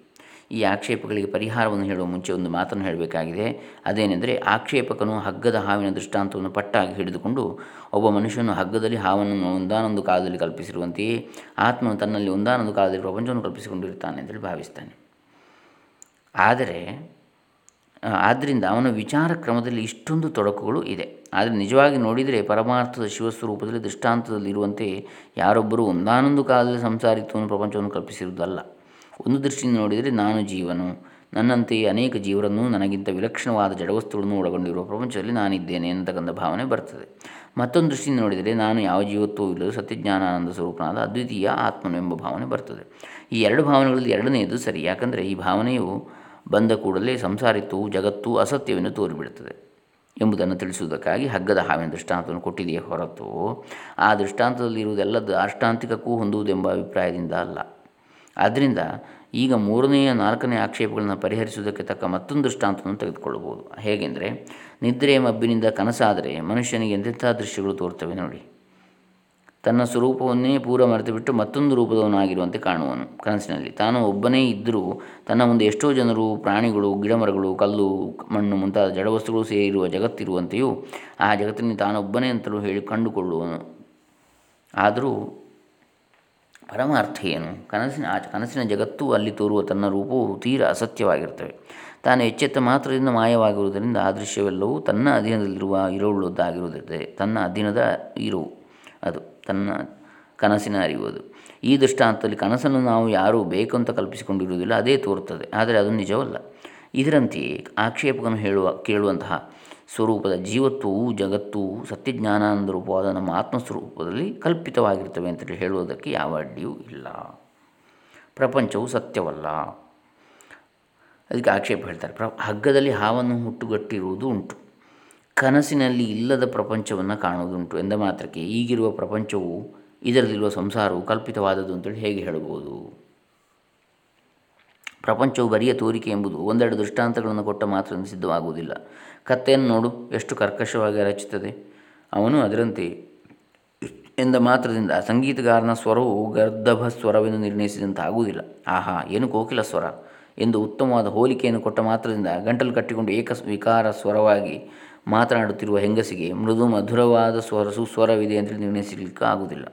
ಈ ಆಕ್ಷೇಪಗಳಿಗೆ ಪರಿಹಾರವನ್ನು ಹೇಳುವ ಮುಂಚೆ ಒಂದು ಮಾತನ್ನು ಹೇಳಬೇಕಾಗಿದೆ. ಅದೇನೆಂದರೆ ಆಕ್ಷೇಪಕನು ಹಗ್ಗದ ಹಾವಿನ ದೃಷ್ಟಾಂತವನ್ನು ಪಟ್ಟಾಗಿ ಹಿಡಿದುಕೊಂಡು ಒಬ್ಬ ಮನುಷ್ಯನು ಹಗ್ಗದಲ್ಲಿ ಹಾವನ್ನು ಒಂದಾನೊಂದು ಕಾಲದಲ್ಲಿ ಕಲ್ಪಿಸಿರುವಂತೆಯೇ ಆತ್ಮನು ತನ್ನಲ್ಲಿ ಒಂದಾನೊಂದು ಕಾಲದಲ್ಲಿ ಪ್ರಪಂಚವನ್ನು ಕಲ್ಪಿಸಿಕೊಂಡಿರುತ್ತಾನೆ ಅಂತೇಳಿ ಭಾವಿಸ್ತಾನೆ. ಆದರೆ ಆದ್ದರಿಂದ ಅವನ ವಿಚಾರ ಕ್ರಮದಲ್ಲಿ ಇಷ್ಟೊಂದು ತೊಡಕುಗಳು ಇದೆ. ಆದರೆ ನಿಜವಾಗಿ ನೋಡಿದರೆ ಪರಮಾರ್ಥದ ಶಿವಸ್ವರೂಪದಲ್ಲಿ ದೃಷ್ಟಾಂತದಲ್ಲಿರುವಂತೆ ಯಾರೊಬ್ಬರೂ ಒಂದಾನೊಂದು ಕಾಲದಲ್ಲಿ ಸಂಸಾರಿತ್ವವನ್ನು ಪ್ರಪಂಚವನ್ನು ಕಲ್ಪಿಸಿರುವುದಲ್ಲ. ಒಂದು ದೃಷ್ಟಿಯಿಂದ ನೋಡಿದರೆ ನಾನು ಜೀವನು. ನನ್ನಂತೆಯೇ ಅನೇಕ ಜೀವರನ್ನು ನನಗಿಂತ ವಿಲಕ್ಷಣವಾದ ಜಡವಸ್ತುಗಳನ್ನು ಒಳಗೊಂಡಿರುವ ಪ್ರಪಂಚದಲ್ಲಿ ನಾನಿದ್ದೇನೆ ಅಂತಕ್ಕಂಥ ಭಾವನೆ ಬರ್ತದೆ. ಮತ್ತೊಂದು ದೃಷ್ಟಿಯಿಂದ ನೋಡಿದರೆ ನಾನು ಯಾವ ಜೀವತ್ವೂ ಇಲ್ಲದ ಸತ್ಯಜ್ಞಾನಾನಂದ ಸ್ವರೂಪನಾದ ಅದ್ವಿತೀಯ ಆತ್ಮನು ಎಂಬ ಭಾವನೆ ಬರ್ತದೆ. ಈ ಎರಡು ಭಾವನೆಗಳಲ್ಲಿ ಎರಡನೆಯದು ಸರಿ, ಯಾಕಂದರೆ ಈ ಭಾವನೆಯು ಬಂದ ಕೂಡಲೇ ಸಂಸಾರಿತ್ವವು, ಜಗತ್ತು ಅಸತ್ಯವನ್ನು ತೋರಿಬಿಡುತ್ತದೆ ಎಂಬುದನ್ನು ತಿಳಿಸುವುದಕ್ಕಾಗಿ ಹಗ್ಗದ ಹಾವಿನ ದೃಷ್ಟಾಂತವನ್ನು ಕೊಟ್ಟಿದೆಯೇ ಹೊರತು ಆ ದೃಷ್ಟಾಂತದಲ್ಲಿರುವುದೆಲ್ಲದ ಅಷ್ಟಾಂತಿಕಕ್ಕೂ ಹೊಂದುವುದೆಂಬ ಅಭಿಪ್ರಾಯದಿಂದ ಅಲ್ಲ. ಆದ್ದರಿಂದ ಈಗ ಮೂರನೆಯ ನಾಲ್ಕನೇ ಆಕ್ಷೇಪಗಳನ್ನು ಪರಿಹರಿಸುವುದಕ್ಕೆ ತಕ್ಕ ಮತ್ತೊಂದು ದೃಷ್ಟಾಂತವನ್ನು ತೆಗೆದುಕೊಳ್ಳಬಹುದು. ಹೇಗೆಂದರೆ ನಿದ್ರೆಯ ಮಬ್ಬಿನಿಂದ ಕನಸಾದರೆ ಮನುಷ್ಯನಿಗೆ ಎಂತೆಂಥ ದೃಶ್ಯಗಳು ತೋರ್ತವೆ ನೋಡಿ. ತನ್ನ ಸ್ವರೂಪವನ್ನೇ ಪೂರ ಮರೆತುಬಿಟ್ಟು ಮತ್ತೊಂದು ರೂಪದವನಾಗಿರುವಂತೆ ಕಾಣುವನು ಕನಸಿನಲ್ಲಿ. ತಾನು ಒಬ್ಬನೇ ಇದ್ದರೂ ತನ್ನ ಮುಂದೆ ಎಷ್ಟೋ ಜನರು, ಪ್ರಾಣಿಗಳು, ಗಿಡಮರಗಳು, ಕಲ್ಲು, ಮಣ್ಣು ಮುಂತಾದ ಜಡವಸ್ತುಗಳು ಸೇರಿರುವ ಜಗತ್ತಿರುವಂತೆಯೂ ಆ ಜಗತ್ತಿನಲ್ಲಿ ತಾನೊಬ್ಬನೇ ಅಂತಲೂ ಹೇಳಿ ಕಂಡುಕೊಳ್ಳುವನು. ಆದರೂ ಪರಮಾರ್ಥ ಏನು? ಕನಸಿನ ಆ ಕನಸಿನ ಜಗತ್ತು ಅಲ್ಲಿ ತೋರುವ ತನ್ನ ರೂಪವು ತೀರ ಅಸತ್ಯವಾಗಿರ್ತವೆ ತಾನು ಎಚ್ಚೆತ್ತ ಮಾತ್ರದಿಂದ ಮಾಯವಾಗಿರುವುದರಿಂದ ಆ ದೃಶ್ಯವೆಲ್ಲವೂ ತನ್ನ ಅಧೀನದಲ್ಲಿರುವ ಇರುವುಳ್ಳದ್ದಾಗಿರುವುದಿದೆ ತನ್ನ ಅಧೀನದ ಇರುವು ಅದು ತನ್ನ ಕನಸಿನ ಅರಿಯುವುದು. ಈ ದೃಷ್ಟಾಂತದಲ್ಲಿ ಕನಸನ್ನು ನಾವು ಯಾರೂ ಬೇಕು ಅಂತ ಕಲ್ಪಿಸಿಕೊಂಡಿರುವುದಿಲ್ಲ, ಅದೇ ತೋರುತ್ತದೆ. ಆದರೆ ಅದು ನಿಜವಲ್ಲ. ಇದರಂತೆಯೇ ಆಕ್ಷೇಪಕನು ಹೇಳುವ, ಕೇಳುವಂತಹ ಸ್ವರೂಪದ ಜೀವತ್ವವು ಜಗತ್ತು ಸತ್ಯಜ್ಞಾನಾನಂದ ರೂಪವಾದ ನಮ್ಮ ಆತ್ಮಸ್ವರೂಪದಲ್ಲಿ ಕಲ್ಪಿತವಾಗಿರ್ತವೆ ಅಂತೇಳಿ ಹೇಳುವುದಕ್ಕೆ ಯಾವ ಅಡ್ಡಿಯೂ ಇಲ್ಲ. ಪ್ರಪಂಚವು ಸತ್ಯವಲ್ಲ. ಅದಕ್ಕೆ ಆಕ್ಷೇಪ ಹೇಳ್ತಾರೆ. ಪ್ರ, ಹಗ್ಗದಲ್ಲಿ ಹಾವನ್ನು ಹುಟ್ಟುಗಟ್ಟಿರುವುದು ಉಂಟು. ಕನಸಿನಲ್ಲಿ ಇಲ್ಲದ ಪ್ರಪಂಚವನ್ನು ಕಾಣುವುದುಂಟು. ಎಂದ ಮಾತ್ರಕ್ಕೆ ಈಗಿರುವ ಪ್ರಪಂಚವು ಇದರಲ್ಲಿರುವ ಸಂಸಾರವು ಕಲ್ಪಿತವಾದದ್ದು ಅಂತೇಳಿ ಹೇಗೆ ಹೇಳಬಹುದು? ಪ್ರಪಂಚವು ಬರಿಯ ತೋರಿಕೆ ಎಂಬುದು ಒಂದೆರಡು ದೃಷ್ಟಾಂತಗಳನ್ನು ಕೊಟ್ಟ ಮಾತ್ರ ಸಿದ್ಧವಾಗುವುದಿಲ್ಲ. ಕತ್ತೆಯನ್ನು ನೋಡು, ಎಷ್ಟು ಕರ್ಕಶವಾಗಿ ರಚಿಸುತ್ತದೆ ಅವನು ಅದರಂತೆ ಎಂದ ಮಾತ್ರದಿಂದ ಸಂಗೀತಗಾರನ ಸ್ವರವು ಗರ್ಧಭ ಸ್ವರವೆಂದು ನಿರ್ಣಯಿಸಿದಂತಾಗುವುದಿಲ್ಲ ಆಹಾ, ಏನು ಕೋಕಿಲ ಸ್ವರ ಎಂದು ಉತ್ತಮವಾದ ಹೋಲಿಕೆಯನ್ನು ಕೊಟ್ಟ ಮಾತ್ರದಿಂದ ಗಂಟಲು ಕಟ್ಟಿಕೊಂಡು ಏಕ ವಿಕಾರ ಸ್ವರವಾಗಿ ಮಾತನಾಡುತ್ತಿರುವ ಹೆಂಗಸಿಗೆ ಮೃದು ಮಧುರವಾದ ಸ್ವರ ಸುಸ್ವರವಿದೆ ಅಂತ ನಿರ್ಣಯಿಸಲಿಕ್ಕೆ ಆಗುವುದಿಲ್ಲ.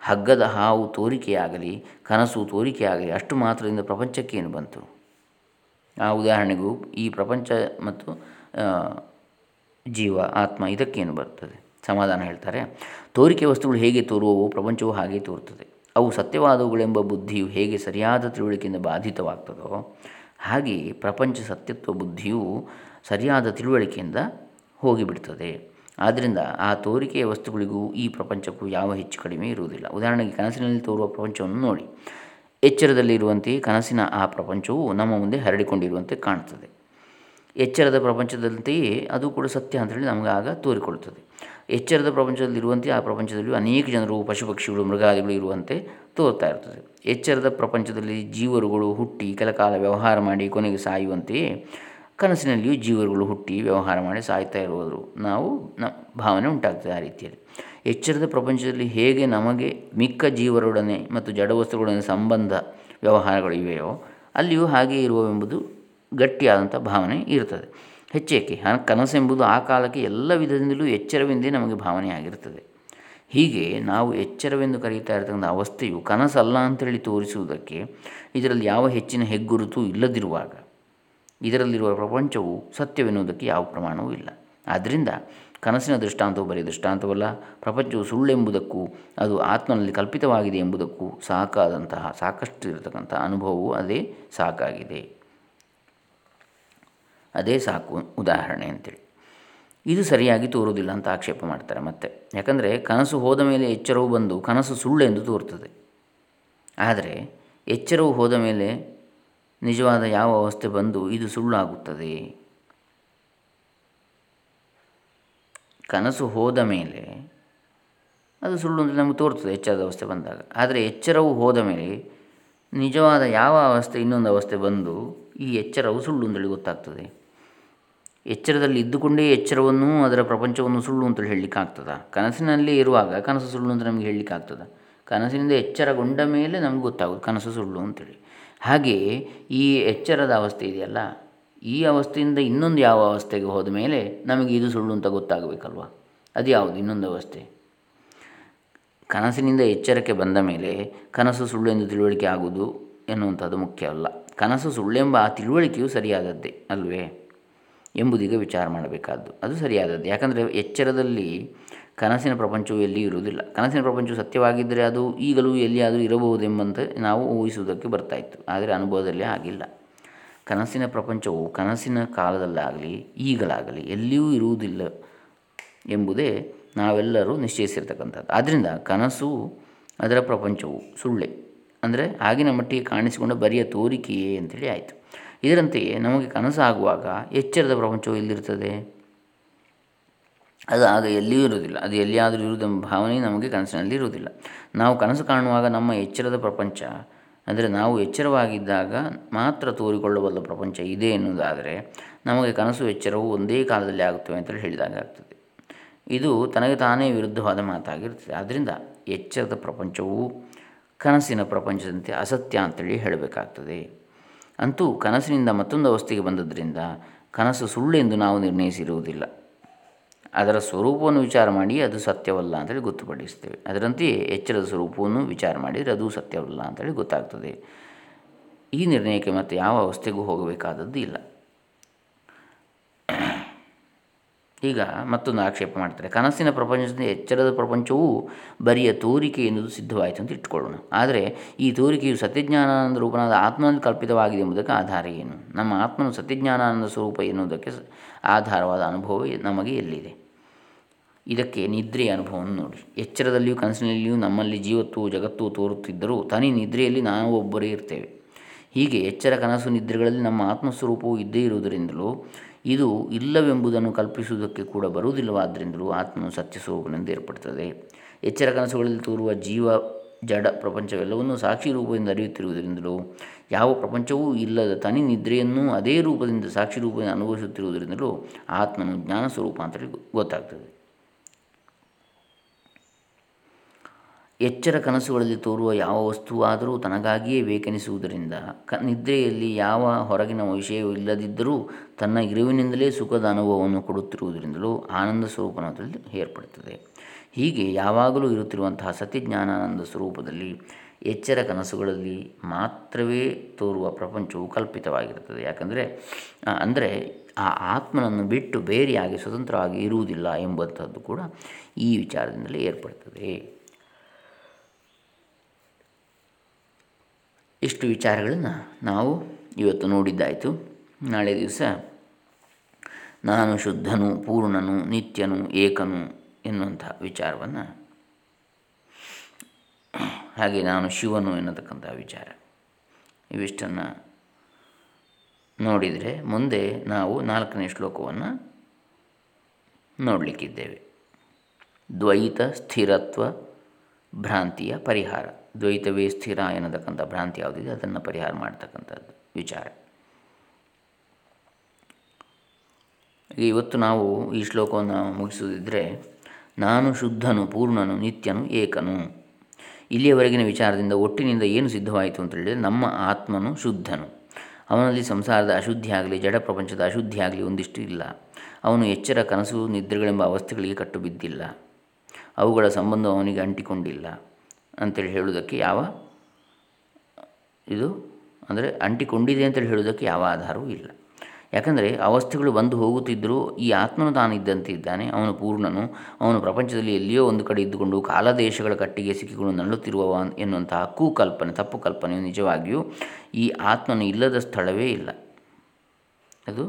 ಹಗ್ಗದ ಹಾವು ತೋರಿಕೆಯಾಗಲಿ, ಕನಸು ತೋರಿಕೆಯಾಗಲಿ, ಅಷ್ಟು ಮಾತ್ರದಿಂದ ಪ್ರಪಂಚಕ್ಕೆ ಏನು ಬಂತು? ಆ ಉದಾಹರಣೆಗೂ ಈ ಪ್ರಪಂಚ ಮತ್ತು ಜೀವ, ಆತ್ಮ, ಇದಕ್ಕೇನು ಬರ್ತದೆ? ಸಮಾಧಾನ ಹೇಳ್ತಾರೆ, ತೋರಿಕೆ ವಸ್ತುಗಳು ಹೇಗೆ ತೋರುವವು, ಪ್ರಪಂಚವು ಹಾಗೆ ತೋರುತ್ತದೆ. ಅವು ಸತ್ಯವಾದವುಗಳೆಂಬ ಬುದ್ಧಿಯು ಹೇಗೆ ಸರಿಯಾದ ತಿಳುವಳಿಕೆಯಿಂದ ಬಾಧಿತವಾಗ್ತದೋ ಹಾಗೆಯೇ ಪ್ರಪಂಚ ಸತ್ಯತ್ವ ಬುದ್ಧಿಯು ಸರಿಯಾದ ತಿಳುವಳಿಕೆಯಿಂದ ಹೋಗಿಬಿಡ್ತದೆ. ಆದ್ದರಿಂದ ಆ ತೋರಿಕೆಯ ವಸ್ತುಗಳಿಗೂ ಈ ಪ್ರಪಂಚಕ್ಕೂ ಯಾವ ಹೆಚ್ಚು ಕಡಿಮೆ ಇರುವುದಿಲ್ಲ. ಉದಾಹರಣೆಗೆ ಕನಸಿನಲ್ಲಿ ತೋರುವ ಪ್ರಪಂಚವನ್ನು ನೋಡಿ. ಎಚ್ಚರದಲ್ಲಿರುವಂತೆಯೇ ಕನಸಿನ ಆ ಪ್ರಪಂಚವು ನಮ್ಮ ಮುಂದೆ ಹರಡಿಕೊಂಡಿರುವಂತೆ ಕಾಣುತ್ತದೆ ಎಚ್ಚರದ ಪ್ರಪಂಚದಂತೆಯೇ ಅದು ಕೂಡ ಸತ್ಯ ಅಂತೇಳಿ ನಮಗೆ ಆಗ ತೋರಿಕೊಳ್ಳುತ್ತದೆ ಎಚ್ಚರದ ಪ್ರಪಂಚದಲ್ಲಿರುವಂತೆ ಆ ಪ್ರಪಂಚದಲ್ಲಿಯೂ ಅನೇಕ ಜನರು ಪಶುಪಕ್ಷಿಗಳು, ಮೃಗಾದಿಗಳು ಇರುವಂತೆ ತೋರ್ತಾ ಇರ್ತದೆ. ಎಚ್ಚರದ ಪ್ರಪಂಚದಲ್ಲಿ ಜೀವರುಗಳು ಹುಟ್ಟಿ ಕೆಲಕಾಲ ವ್ಯವಹಾರ ಮಾಡಿ ಕೊನೆಗೆ ಸಾಯುವಂತೆಯೇ ಕನಸಿನಲ್ಲಿಯೂ ಜೀವರುಗಳು ಹುಟ್ಟಿ ವ್ಯವಹಾರ ಮಾಡಿ ಸಾಯ್ತಾ ಇರುವುದು ನಾವು ನ ಭಾವನೆ ಉಂಟಾಗ್ತದೆ ಆ ರೀತಿಯಲ್ಲಿ. ಎಚ್ಚರದ ಪ್ರಪಂಚದಲ್ಲಿ ಹೇಗೆ ನಮಗೆ ಮಿಕ್ಕ ಜೀವರೊಡನೆ ಮತ್ತು ಜಡವಸ್ತುಗಳೊಡನೆ ಸಂಬಂಧ ವ್ಯವಹಾರಗಳಿವೆಯೋ ಅಲ್ಲಿಯೂ ಹಾಗೆ ಇರುವವೆಂಬುದು ಗಟ್ಟಿಯಾದಂಥ ಭಾವನೆ ಇರ್ತದೆ. ಹೆಚ್ಚೇಕೆ? ಕನಸೆಂಬುದು ಆ ಕಾಲಕ್ಕೆ ಎಲ್ಲ ವಿಧದಿಂದಲೂ ಎಚ್ಚರವೆಂದೇ ನಮಗೆ ಭಾವನೆ ಆಗಿರ್ತದೆ. ಹೀಗೆ ನಾವು ಎಚ್ಚರವೆಂದು ಕರೀತಾ ಇರತಕ್ಕಂಥ ಅವಸ್ಥೆಯು ಕನಸಲ್ಲ ಅಂತೇಳಿ ತೋರಿಸುವುದಕ್ಕೆ ಇದರಲ್ಲಿ ಯಾವ ಹೆಚ್ಚಿನ ಹೆಗ್ಗುರುತು ಇಲ್ಲದಿರುವಾಗ, ಇದರಲ್ಲಿರುವ ಪ್ರಪಂಚವು ಸತ್ಯವೆನ್ನುವುದಕ್ಕೆ ಯಾವ ಪ್ರಮಾಣವೂ ಇಲ್ಲ. ಆದ್ದರಿಂದ ಕನಸಿನ ದೃಷ್ಟಾಂತವು ಬರೀ ದೃಷ್ಟಾಂತವಲ್ಲ, ಪ್ರಪಂಚವು ಸುಳ್ಳೆಂಬುದಕ್ಕೂ ಅದು ಆತ್ಮನಲ್ಲಿ ಕಲ್ಪಿತವಾಗಿದೆ ಎಂಬುದಕ್ಕೂ ಸಾಕಾದಂತಹ ಸಾಕಷ್ಟು ಇರತಕ್ಕಂಥ ಅನುಭವವು ಅದೇ ಸಾಕಾಗಿದೆ. ಅದೇ ಸಾಕು ಉದಾಹರಣೆ ಅಂತೇಳಿ. ಇದು ಸರಿಯಾಗಿ ತೋರುವುದಿಲ್ಲ ಅಂತ ಆಕ್ಷೇಪ ಮಾಡ್ತಾರೆ ಮತ್ತೆ. ಯಾಕಂದರೆ ಕನಸು ಹೋದ ಮೇಲೆ ಎಚ್ಚರವು ಬಂದು ಕನಸು ಸುಳ್ಳೆಂದು ತೋರ್ತದೆ. ಆದರೆ ಎಚ್ಚರವು ಹೋದ ಮೇಲೆ ನಿಜವಾದ ಯಾವ ಅವಸ್ಥೆ ಬಂದು ಇದು ಸುಳ್ಳಾಗುತ್ತದೆ? ಕನಸು ಹೋದ ಮೇಲೆ ಅದು ಸುಳ್ಳು ಅಂದರೆ ನಮಗೆ ತೋರ್ತದೆ ಎಚ್ಚರದ ಅವಸ್ಥೆ ಬಂದಾಗ. ಆದರೆ ಎಚ್ಚರವು ಹೋದ ಮೇಲೆ ನಿಜವಾದ ಯಾವ ಅವಸ್ಥೆ ಇನ್ನೊಂದು ಅವಸ್ಥೆ ಬಂದು ಈ ಎಚ್ಚರವು ಸುಳ್ಳು ಅಂತೇಳಿ ಗೊತ್ತಾಗ್ತದೆ. ಎಚ್ಚರದಲ್ಲಿ ಇದ್ದುಕೊಂಡೇ ಎಚ್ಚರವನ್ನು ಅದರ ಪ್ರಪಂಚವನ್ನು ಸುಳ್ಳು ಅಂತೇಳಿ ಹೇಳಲಿಕ್ಕಾಗ್ತದ? ಕನಸಿನಲ್ಲಿ ಇರುವಾಗ ಕನಸು ಸುಳ್ಳು ಅಂತ ನಮಗೆ ಹೇಳಲಿಕ್ಕಾಗ್ತದ? ಕನಸಿನಿಂದ ಎಚ್ಚರಗೊಂಡ ಮೇಲೆ ನಮ್ಗೆ ಗೊತ್ತಾಗೋದು ಕನಸು ಸುಳ್ಳು ಅಂತೇಳಿ. ಹಾಗೆಯೇ ಈ ಎಚ್ಚರದ ಅವಸ್ಥೆ ಇದೆಯಲ್ಲ, ಈ ಅವಸ್ಥೆಯಿಂದ ಇನ್ನೊಂದು ಯಾವ ಅವಸ್ಥೆಗೆ ಹೋದ ಮೇಲೆ ನಮಗೆ ಇದು ಸುಳ್ಳು ಅಂತ ಗೊತ್ತಾಗಬೇಕಲ್ವ? ಅದು ಯಾವುದು? ಇನ್ನೊಂದು ಅವಸ್ಥೆ. ಕನಸಿನಿಂದ ಎಚ್ಚರಕ್ಕೆ ಬಂದ ಮೇಲೆ ಕನಸು ಸುಳ್ಳು ಎಂದು ತಿಳುವಳಿಕೆ ಆಗುವುದು ಎನ್ನುವಂಥದ್ದು ಮುಖ್ಯವಲ್ಲ. ಕನಸು ಸುಳ್ಳೆಂಬ ಆ ತಿಳುವಳಿಕೆಯು ಸರಿಯಾದದ್ದೇ ಅಲ್ವೇ? ಎಂಬುದೀಗ ವಿಚಾರ ಮಾಡಬೇಕಾದ್ದು. ಅದು ಸರಿಯಾದದ್ದು. ಯಾಕಂದರೆ ಎಚ್ಚರದಲ್ಲಿ ಕನಸಿನ ಪ್ರಪಂಚವು ಎಲ್ಲಿಯೂ ಇರುವುದಿಲ್ಲ. ಕನಸಿನ ಪ್ರಪಂಚವು ಸತ್ಯವಾಗಿದ್ದರೆ ಅದು ಈಗಲೂ ಎಲ್ಲಿಯಾದರೂ ಇರಬಹುದೆಂಬಂತೆ ನಾವು ಊಹಿಸುವುದಕ್ಕೆ ಬರ್ತಾಯಿತ್ತು ಆದರೆ ಅನುಭವದಲ್ಲಿ ಆಗಿಲ್ಲ. ಕನಸಿನ ಪ್ರಪಂಚವು ಕನಸಿನ ಕಾಲದಲ್ಲಾಗಲಿ, ಈಗಲಾಗಲಿ ಎಲ್ಲಿಯೂ ಇರುವುದಿಲ್ಲ ಎಂಬುದೇ ನಾವೆಲ್ಲರೂ ನಿಶ್ಚಯಿಸಿರ್ತಕ್ಕಂಥದ್ದು. ಆದ್ದರಿಂದ ಕನಸು ಅದರ ಪ್ರಪಂಚವು ಸುಳ್ಳೆ. ಅಂದರೆ ಆಗಿನ ಮಟ್ಟಿಗೆ ಕಾಣಿಸಿಕೊಂಡ ಬರಿಯ ತೋರಿಕೆಯೇ ಅಂತೇಳಿ ಆಯಿತು. ಇದರಂತೆಯೇ ನಮಗೆ ಕನಸಾಗುವಾಗ ಎಚ್ಚರದ ಪ್ರಪಂಚವು ಎಲ್ಲಿರ್ತದೆ ಅದು ಆಗ ಎಲ್ಲಿಯೂ ಇರುವುದಿಲ್ಲ. ಅದು ಎಲ್ಲಿಯಾದರೂ ಇರುವುದೆಂಬ ಭಾವನೆ ನಮಗೆ ಕನಸಿನಲ್ಲಿ ಇರುವುದಿಲ್ಲ. ನಾವು ಕನಸು ಕಾಣುವಾಗ ನಮ್ಮ ಎಚ್ಚರದ ಪ್ರಪಂಚ, ಅಂದರೆ ನಾವು ಎಚ್ಚರವಾಗಿದ್ದಾಗ ಮಾತ್ರ ತೋರಿಕೊಳ್ಳಬಲ್ಲ ಪ್ರಪಂಚ ಇದೆ ಎನ್ನುವುದಾದರೆ ನಮಗೆ ಕನಸು ಎಚ್ಚರವು ಒಂದೇ ಕಾಲದಲ್ಲಿ ಆಗುತ್ತವೆ ಅಂತೇಳಿ ಹೇಳಿದಾಗ ಆಗ್ತದೆ ಇದು ತನಗೆ ತಾನೇ ವಿರುದ್ಧವಾದ ಮಾತಾಗಿರ್ತದೆ ಆದ್ದರಿಂದ ಎಚ್ಚರದ ಪ್ರಪಂಚವು ಕನಸಿನ ಪ್ರಪಂಚದಂತೆ ಅಸತ್ಯ ಅಂತೇಳಿ ಹೇಳಬೇಕಾಗ್ತದೆ. ಅಂತೂ ಕನಸಿನಿಂದ ಮತ್ತೊಂದು ಅವಸ್ಥೆಗೆ ಬಂದದ್ದರಿಂದ ಕನಸು ಸುಳ್ಳೆಂದು ನಾವು ನಿರ್ಣಯಿಸಿರುವುದಿಲ್ಲ. ಅದರ ಸ್ವರೂಪವನ್ನು ವಿಚಾರ ಮಾಡಿ ಅದು ಸತ್ಯವಲ್ಲ ಅಂತೇಳಿ ಗೊತ್ತುಪಡಿಸ್ತೇವೆ ಅದರಂತೆಯೇ ಎಚ್ಚರದ ಸ್ವರೂಪವನ್ನು ವಿಚಾರ ಮಾಡಿದರೆ ಅದು ಸತ್ಯವಲ್ಲ ಅಂತೇಳಿ ಗೊತ್ತಾಗ್ತದೆ. ಈ ನಿರ್ಣಯಕ್ಕೆ ಮತ್ತೆ ಯಾವ ಅವಸ್ಥೆಗೂ ಹೋಗಬೇಕಾದದ್ದು ಇಲ್ಲ. ಈಗ ಮತ್ತೊಂದು ಆಕ್ಷೇಪ ಮಾಡ್ತಾರೆ. ಕನಸಿನ ಪ್ರಪಂಚದಿಂದ ಎಚ್ಚರದ ಪ್ರಪಂಚವೂ ಬರಿಯ ತೋರಿಕೆ ಎನ್ನುವುದು ಸಿದ್ಧವಾಯಿತು ಅಂತ ಇಟ್ಕೊಳ್ಳೋಣ ಆದರೆ ಈ ತೋರಿಕೆಯು ಸತ್ಯಜ್ಞಾನಾನಂದ ರೂಪನಾದ ಆತ್ಮನಲ್ಲಿ ಕಲ್ಪಿತವಾಗಿದೆ ಎಂಬುದಕ್ಕೆ ಆಧಾರ ಏನು? ನಮ್ಮ ಆತ್ಮನು ಸತ್ಯಜ್ಞಾನಾನಂದ ಸ್ವರೂಪ ಎನ್ನುವುದಕ್ಕೆ ಆಧಾರವಾದ ಅನುಭವ ನಮಗೆ ಎಲ್ಲಿದೆ? ಇದಕ್ಕೆ ನಿದ್ರೆಯ ಅನುಭವವನ್ನು ನೋಡಿ. ಎಚ್ಚರದಲ್ಲಿಯೂ ಕನಸಿನಲ್ಲಿಯೂ ನಮ್ಮಲ್ಲಿ ಜೀವತ್ತು ಜಗತ್ತು ತೋರುತ್ತಿದ್ದರೂ ತನಿ ನಿದ್ರೆಯಲ್ಲಿ ನಾವು ಒಬ್ಬರೇ ಇರ್ತೇವೆ. ಹೀಗೆ ಎಚ್ಚರ ಕನಸು ನಿದ್ರೆಗಳಲ್ಲಿ ನಮ್ಮ ಆತ್ಮಸ್ವರೂಪವು ಇದ್ದೇ ಇರುವುದರಿಂದಲೂ ಇದು ಇಲ್ಲವೆಂಬುದನ್ನು ಕಲ್ಪಿಸುವುದಕ್ಕೆ ಕೂಡ ಬರುವುದಿಲ್ಲವಾದ್ದರಿಂದಲೂ ಆತ್ಮನು ಸತ್ಯ ಸ್ವರೂಪನೆಂದು ಏರ್ಪಡ್ತದೆ ಎಚ್ಚರ ಕನಸುಗಳಲ್ಲಿ ತೋರುವ ಜೀವ, ಜಡ ಪ್ರಪಂಚವೆಲ್ಲವನ್ನೂ ಸಾಕ್ಷಿ ರೂಪದಿಂದ ಅರಿಯುತ್ತಿರುವುದರಿಂದಲೂ, ಯಾವ ಪ್ರಪಂಚವೂ ಇಲ್ಲದ ತನಿ ನಿದ್ರೆಯನ್ನು ಅದೇ ರೂಪದಿಂದ ಸಾಕ್ಷಿ ರೂಪದಿಂದ ಅನುಭವಿಸುತ್ತಿರುವುದರಿಂದಲೂ ಆತ್ಮನು ಜ್ಞಾನ ಸ್ವರೂಪ ಅಂತೇಳಿ ಗೊತ್ತಾಗ್ತದೆ. ಎಚ್ಚರ ಕನಸುಗಳಲ್ಲಿ ತೋರುವ ಯಾವ ವಸ್ತುವಾದರೂ ತನಗಾಗಿಯೇ ಬೇಕೆನಿಸುವುದರಿಂದ, ಕ, ನಿದ್ರೆಯಲ್ಲಿ ಯಾವ ಹೊರಗಿನ ವಿಷಯವೂ ಇಲ್ಲದಿದ್ದರೂ ತನ್ನ ಇರುವಿನಿಂದಲೇ ಸುಖದ ಅನುಭವವನ್ನು ಕೊಡುತ್ತಿರುವುದರಿಂದಲೂ ಆನಂದ ಸ್ವರೂಪನದಲ್ಲಿ ಏರ್ಪಡುತ್ತದೆ. ಹೀಗೆ ಯಾವಾಗಲೂ ಇರುತ್ತಿರುವಂತಹ ಸತ್ಯಜ್ಞಾನಾನಂದ ಸ್ವರೂಪದಲ್ಲಿ ಎಚ್ಚರ ಕನಸುಗಳಲ್ಲಿ ಮಾತ್ರವೇ ತೋರುವ ಪ್ರಪಂಚವು ಕಲ್ಪಿತವಾಗಿರುತ್ತದೆ. ಯಾಕಂದರೆ ಅಂದರೆ ಆ ಆತ್ಮನನ್ನು ಬಿಟ್ಟು ಬೇರೆಯಾಗಿ ಸ್ವತಂತ್ರವಾಗಿ ಇರುವುದಿಲ್ಲ ಎಂಬಂಥದ್ದು ಕೂಡ ಈ ವಿಚಾರದಿಂದಲೇ ಏರ್ಪಡ್ತದೆ ಇಷ್ಟು ವಿಚಾರಗಳನ್ನು ನಾವು ಇವತ್ತು ನೋಡಿದ್ದಾಯಿತು. ನಾಳೆ ದಿವಸ ನಾನು ಶುದ್ಧನು, ಪೂರ್ಣನು, ನಿತ್ಯನು, ಏಕನು ಎನ್ನುವಂಥ ವಿಚಾರವನ್ನು ಹಾಗೆ ನಾನು ಶಿವನು ಎನ್ನತಕ್ಕಂಥ ವಿಚಾರ. ಇವಿಷ್ಟನ್ನು ನೋಡಿದರೆ ಮುಂದೆ ನಾವು ನಾಲ್ಕನೇ ಶ್ಲೋಕವನ್ನು ನೋಡಲಿಕ್ಕಿದ್ದೇವೆ. ದ್ವೈತ ಸ್ಥಿರತ್ವ ಭ್ರಾಂತಿಯ ಪರಿಹಾರ. ದ್ವೈತವೇ ಸ್ಥಿರ ಎನ್ನತಕ್ಕಂಥ ಭ್ರಾಂತಿ ಯಾವುದಿದೆ, ಅದನ್ನು ಪರಿಹಾರ ಮಾಡ್ತಕ್ಕಂಥದ್ದು ವಿಚಾರ. ಇವತ್ತು ನಾವು ಈ ಶ್ಲೋಕವನ್ನು ಮುಗಿಸುವುದಿದ್ದರೆ ನಾನು ಶುದ್ಧನು, ಪೂರ್ಣನು, ನಿತ್ಯನು, ಏಕನು. ಇಲ್ಲಿಯವರೆಗಿನ ವಿಚಾರದಿಂದ ಒಟ್ಟಿನಿಂದ ಏನು ಸಿದ್ಧವಾಯಿತು ಅಂತ ಹೇಳಿದರೆ, ನಮ್ಮ ಆತ್ಮನು ಶುದ್ಧನು. ಅವನಲ್ಲಿ ಸಂಸಾರದ ಅಶುದ್ಧಿಯಾಗಲಿ ಜಡ ಪ್ರಪಂಚದ ಅಶುದ್ಧಿಯಾಗಲಿ ಒಂದಿಷ್ಟು ಇಲ್ಲ. ಅವನು ಎಚ್ಚರ, ಕನಸು, ನಿದ್ರೆಗಳೆಂಬ ಅವಸ್ಥೆಗಳಿಗೆ ಕಟ್ಟು ಬಿದ್ದಿಲ್ಲ ಅವುಗಳ ಸಂಬಂಧ ಅವನಿಗೆ ಅಂಟಿಕೊಂಡಿಲ್ಲ. ಅಂತೇಳಿ ಹೇಳುವುದಕ್ಕೆ ಯಾವ, ಇದು, ಅಂದರೆ ಅಂಟಿಕೊಂಡಿದೆ ಅಂತೇಳಿ ಹೇಳುವುದಕ್ಕೆ ಯಾವ ಆಧಾರವೂ ಇಲ್ಲ. ಯಾಕಂದರೆ ಅವಸ್ಥೆಗಳು ಬಂದು ಹೋಗುತ್ತಿದ್ದರೂ ಈ ಆತ್ಮನು ತಾನಿದ್ದಂತೆ ಇದ್ದಾನೆ ಅವನು ಪೂರ್ಣನು. ಅವನು ಪ್ರಪಂಚದಲ್ಲಿ ಎಲ್ಲಿಯೋ ಒಂದು ಕಡೆ ಇದ್ದುಕೊಂಡು ಕಾಲದೇಶಗಳ ಕಟ್ಟಿಗೆ ಸಿಕ್ಕಿಕೊಂಡು ನಳ್ಳುತ್ತಿರುವವ ಎನ್ನುವಂತಹ ಕಲ್ಪನೆ ತಪ್ಪು ಕಲ್ಪನೆಯು ನಿಜವಾಗಿಯೂ ಈ ಆತ್ಮನು ಇಲ್ಲದ ಸ್ಥಳವೇ ಇಲ್ಲ. ಅದು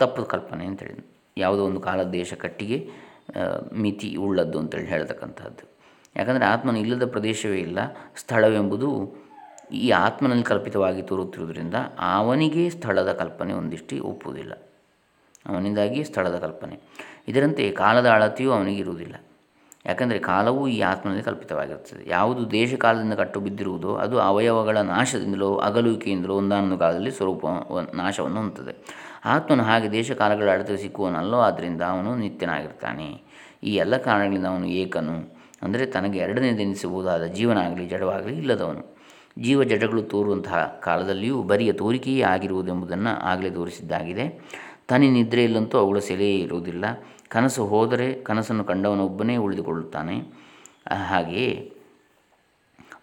ತಪ್ಪು ಕಲ್ಪನೆ ಅಂತೇಳಿ ಯಾವುದೋ ಒಂದು ಕಾಲದೇಶ ಕಟ್ಟಿಗೆ ಮಿತಿ ಉಳ್ಳದ್ದು ಅಂತೇಳಿ ಹೇಳ್ತಕ್ಕಂಥದ್ದು ಯಾಕಂದರೆ ಆತ್ಮನು ಇಲ್ಲದ ಪ್ರದೇಶವೇ ಇಲ್ಲ, ಸ್ಥಳವೆಂಬುದು ಈ ಆತ್ಮನಲ್ಲಿ ಕಲ್ಪಿತವಾಗಿ ತೋರುತ್ತಿರುವುದರಿಂದ ಅವನಿಗೆ ಸ್ಥಳದ ಕಲ್ಪನೆ ಒಂದಿಷ್ಟು ಒಪ್ಪುವುದಿಲ್ಲ. ಅವನಿಂದಾಗಿ ಸ್ಥಳದ ಕಲ್ಪನೆ. ಇದರಂತೆ ಕಾಲದ ಅಳತೆಯೂ ಅವನಿಗೆ ಇರುವುದಿಲ್ಲ. ಯಾಕಂದರೆ ಕಾಲವು ಈ ಆತ್ಮನಲ್ಲಿ ಕಲ್ಪಿತವಾಗಿರುತ್ತದೆ. ಯಾವುದು ದೇಶ ಕಾಲದಿಂದ ಕಟ್ಟು ಬಿದ್ದಿರುವುದೋ ಅದು ಅವಯವಗಳ ನಾಶದಿಂದಲೋ, ಅಗಲುವಿಕೆಯಿಂದಲೋ ಒಂದಾನೊಂದು ಕಾಲದಲ್ಲಿ ಸ್ವರೂಪ ನಾಶವನ್ನು ಹೊಂದುತ್ತದೆ. ಆತ್ಮನು ಹಾಗೆ ದೇಶ ಕಾಲಗಳ ಅಳತೆ ಸಿಕ್ಕುವನಲ್ಲೋ ಆದ್ದರಿಂದ ಅವನು ನಿತ್ಯನಾಗಿರ್ತಾನೆ. ಈ ಎಲ್ಲ ಕಾರಣಗಳಿಂದ ಅವನು ಏಕನು. ಅಂದರೆ ತನಗೆ ಎರಡನೇ ದಿನಿಸಬಹುದಾದ ಜೀವನ ಆಗಲಿ ಜಡವಾಗಲಿ ಇಲ್ಲದವನು. ಜೀವ ಜಡಗಳು ತೋರುವಂತಹ ಕಾಲದಲ್ಲಿಯೂ ಬರಿಯ ತೋರಿಕೆಯೇ ಆಗಿರುವುದೆಂಬುದನ್ನು ಆಗಲೇ ತೋರಿಸಿದ್ದಾಗಿದೆ. ತನಿ ನಿದ್ರೆಯಲ್ಲಂತೂ ಅವುಗಳ ಸೆಲೆಯೇ ಇರುವುದಿಲ್ಲ. ಕನಸು ಹೋದರೆ ಕನಸನ್ನು ಕಂಡವನೊಬ್ಬನೇ ಉಳಿದುಕೊಳ್ಳುತ್ತಾನೆ. ಹಾಗೆಯೇ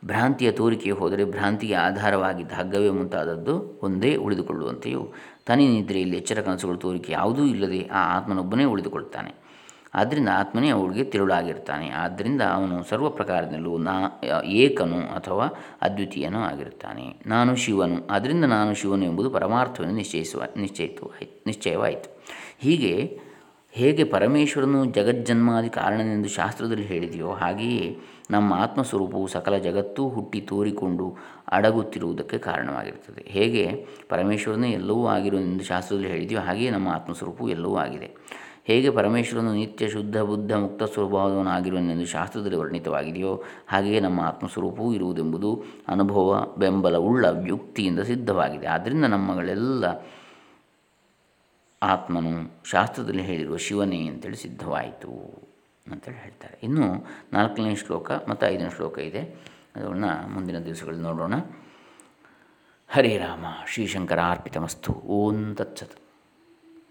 ಭ್ರಾಂತಿಯ ತೋರಿಕೆ ಹೋದರೆ ಭ್ರಾಂತಿಗೆ ಆಧಾರವಾಗಿದ್ದ ಹಗ್ಗವೇ ಮುಂತಾದದ್ದು ಒಂದೇ ಉಳಿದುಕೊಳ್ಳುವಂತೆಯೂ ತನಿ ನಿದ್ರೆಯಲ್ಲಿ ಎಚ್ಚರ ಕನಸುಗಳು ತೋರಿಕೆ ಯಾವುದೂ ಇಲ್ಲದೆ ಆ ಆತ್ಮನೊಬ್ಬನೇ ಉಳಿದುಕೊಳ್ತಾನೆ. ಆದ್ದರಿಂದ ಆತ್ಮನೇ ಅವಳಿಗೆ ತಿರುಳಾಗಿರ್ತಾನೆ. ಆದ್ದರಿಂದ ಅವನು ಸರ್ವ ಪ್ರಕಾರದಲ್ಲೂ ನಾ, ಏಕನು ಅಥವಾ ಅದ್ವಿತೀಯನೂ ಆಗಿರ್ತಾನೆ. ನಾನು ಶಿವನು ಆದ್ದರಿಂದ ನಾನು ಶಿವನು ಎಂಬುದು ಪರಮಾರ್ಥವನ್ನು ನಿಶ್ಚಯಿಸುವ, ನಿಶ್ಚಯಿತು ನಿಶ್ಚಯವಾಯಿತು. ಹೀಗೆ ಹೇಗೆ ಪರಮೇಶ್ವರನು ಜಗಜ್ಜನ್ಮಾದಿ ಕಾರಣನೆಂದು ಶಾಸ್ತ್ರದಲ್ಲಿ ಹೇಳಿದೆಯೋ ಹಾಗೆಯೇ ನಮ್ಮ ಆತ್ಮಸ್ವರೂಪವು ಸಕಲ ಜಗತ್ತೂ ಹುಟ್ಟಿ ತೋರಿಕೊಂಡು ಅಡಗುತ್ತಿರುವುದಕ್ಕೆ ಕಾರಣವಾಗಿರುತ್ತದೆ. ಹೇಗೆ ಪರಮೇಶ್ವರನೇ ಎಲ್ಲವೂ ಆಗಿರುವುದೆಂದು ಶಾಸ್ತ್ರದಲ್ಲಿ ಹೇಳಿದೆಯೋ ಹಾಗೆಯೇ ನಮ್ಮ ಆತ್ಮಸ್ವರೂಪವು ಎಲ್ಲವೂ ಆಗಿದೆ. ಹೇಗೆ ಪರಮೇಶ್ವರನು ನಿತ್ಯ ಶುದ್ಧ, ಬುದ್ಧ, ಮುಕ್ತ ಸ್ವಭಾವವನಾಗಿರುವನೆಂದು ಶಾಸ್ತ್ರದಲ್ಲಿ ವರ್ಣಿತವಾಗಿದೆಯೋ ಹಾಗೆಯೇ ನಮ್ಮ ಆತ್ಮಸ್ವರೂಪವೂ ಇರುವುದೆಂಬುದು ಅನುಭವ, ಬೆಂಬಲ ಉಳ್ಳ ಯುಕ್ತಿಯಿಂದ ಸಿದ್ಧವಾಗಿದೆ. ಆದ್ದರಿಂದ ನಮ್ಮಗಳೆಲ್ಲ ಆತ್ಮನು ಶಾಸ್ತ್ರದಲ್ಲಿ ಹೇಳಿರುವ ಶಿವನೇ ಅಂತೇಳಿ ಸಿದ್ಧವಾಯಿತು ಅಂತೇಳಿ ಹೇಳ್ತಾರೆ. ಇನ್ನು ನಾಲ್ಕನೇ ಶ್ಲೋಕ ಮತ್ತು ಐದನೇ ಶ್ಲೋಕ ಇದೆ. ಅದನ್ನು ಮುಂದಿನ ದಿವಸಗಳಲ್ಲಿ ನೋಡೋಣ. ಹರೇ ರಾಮ ಶ್ರೀಶಂಕರ ಅರ್ಪಿತಮಸ್ತು ಓಂ ತತ್ಸತ್.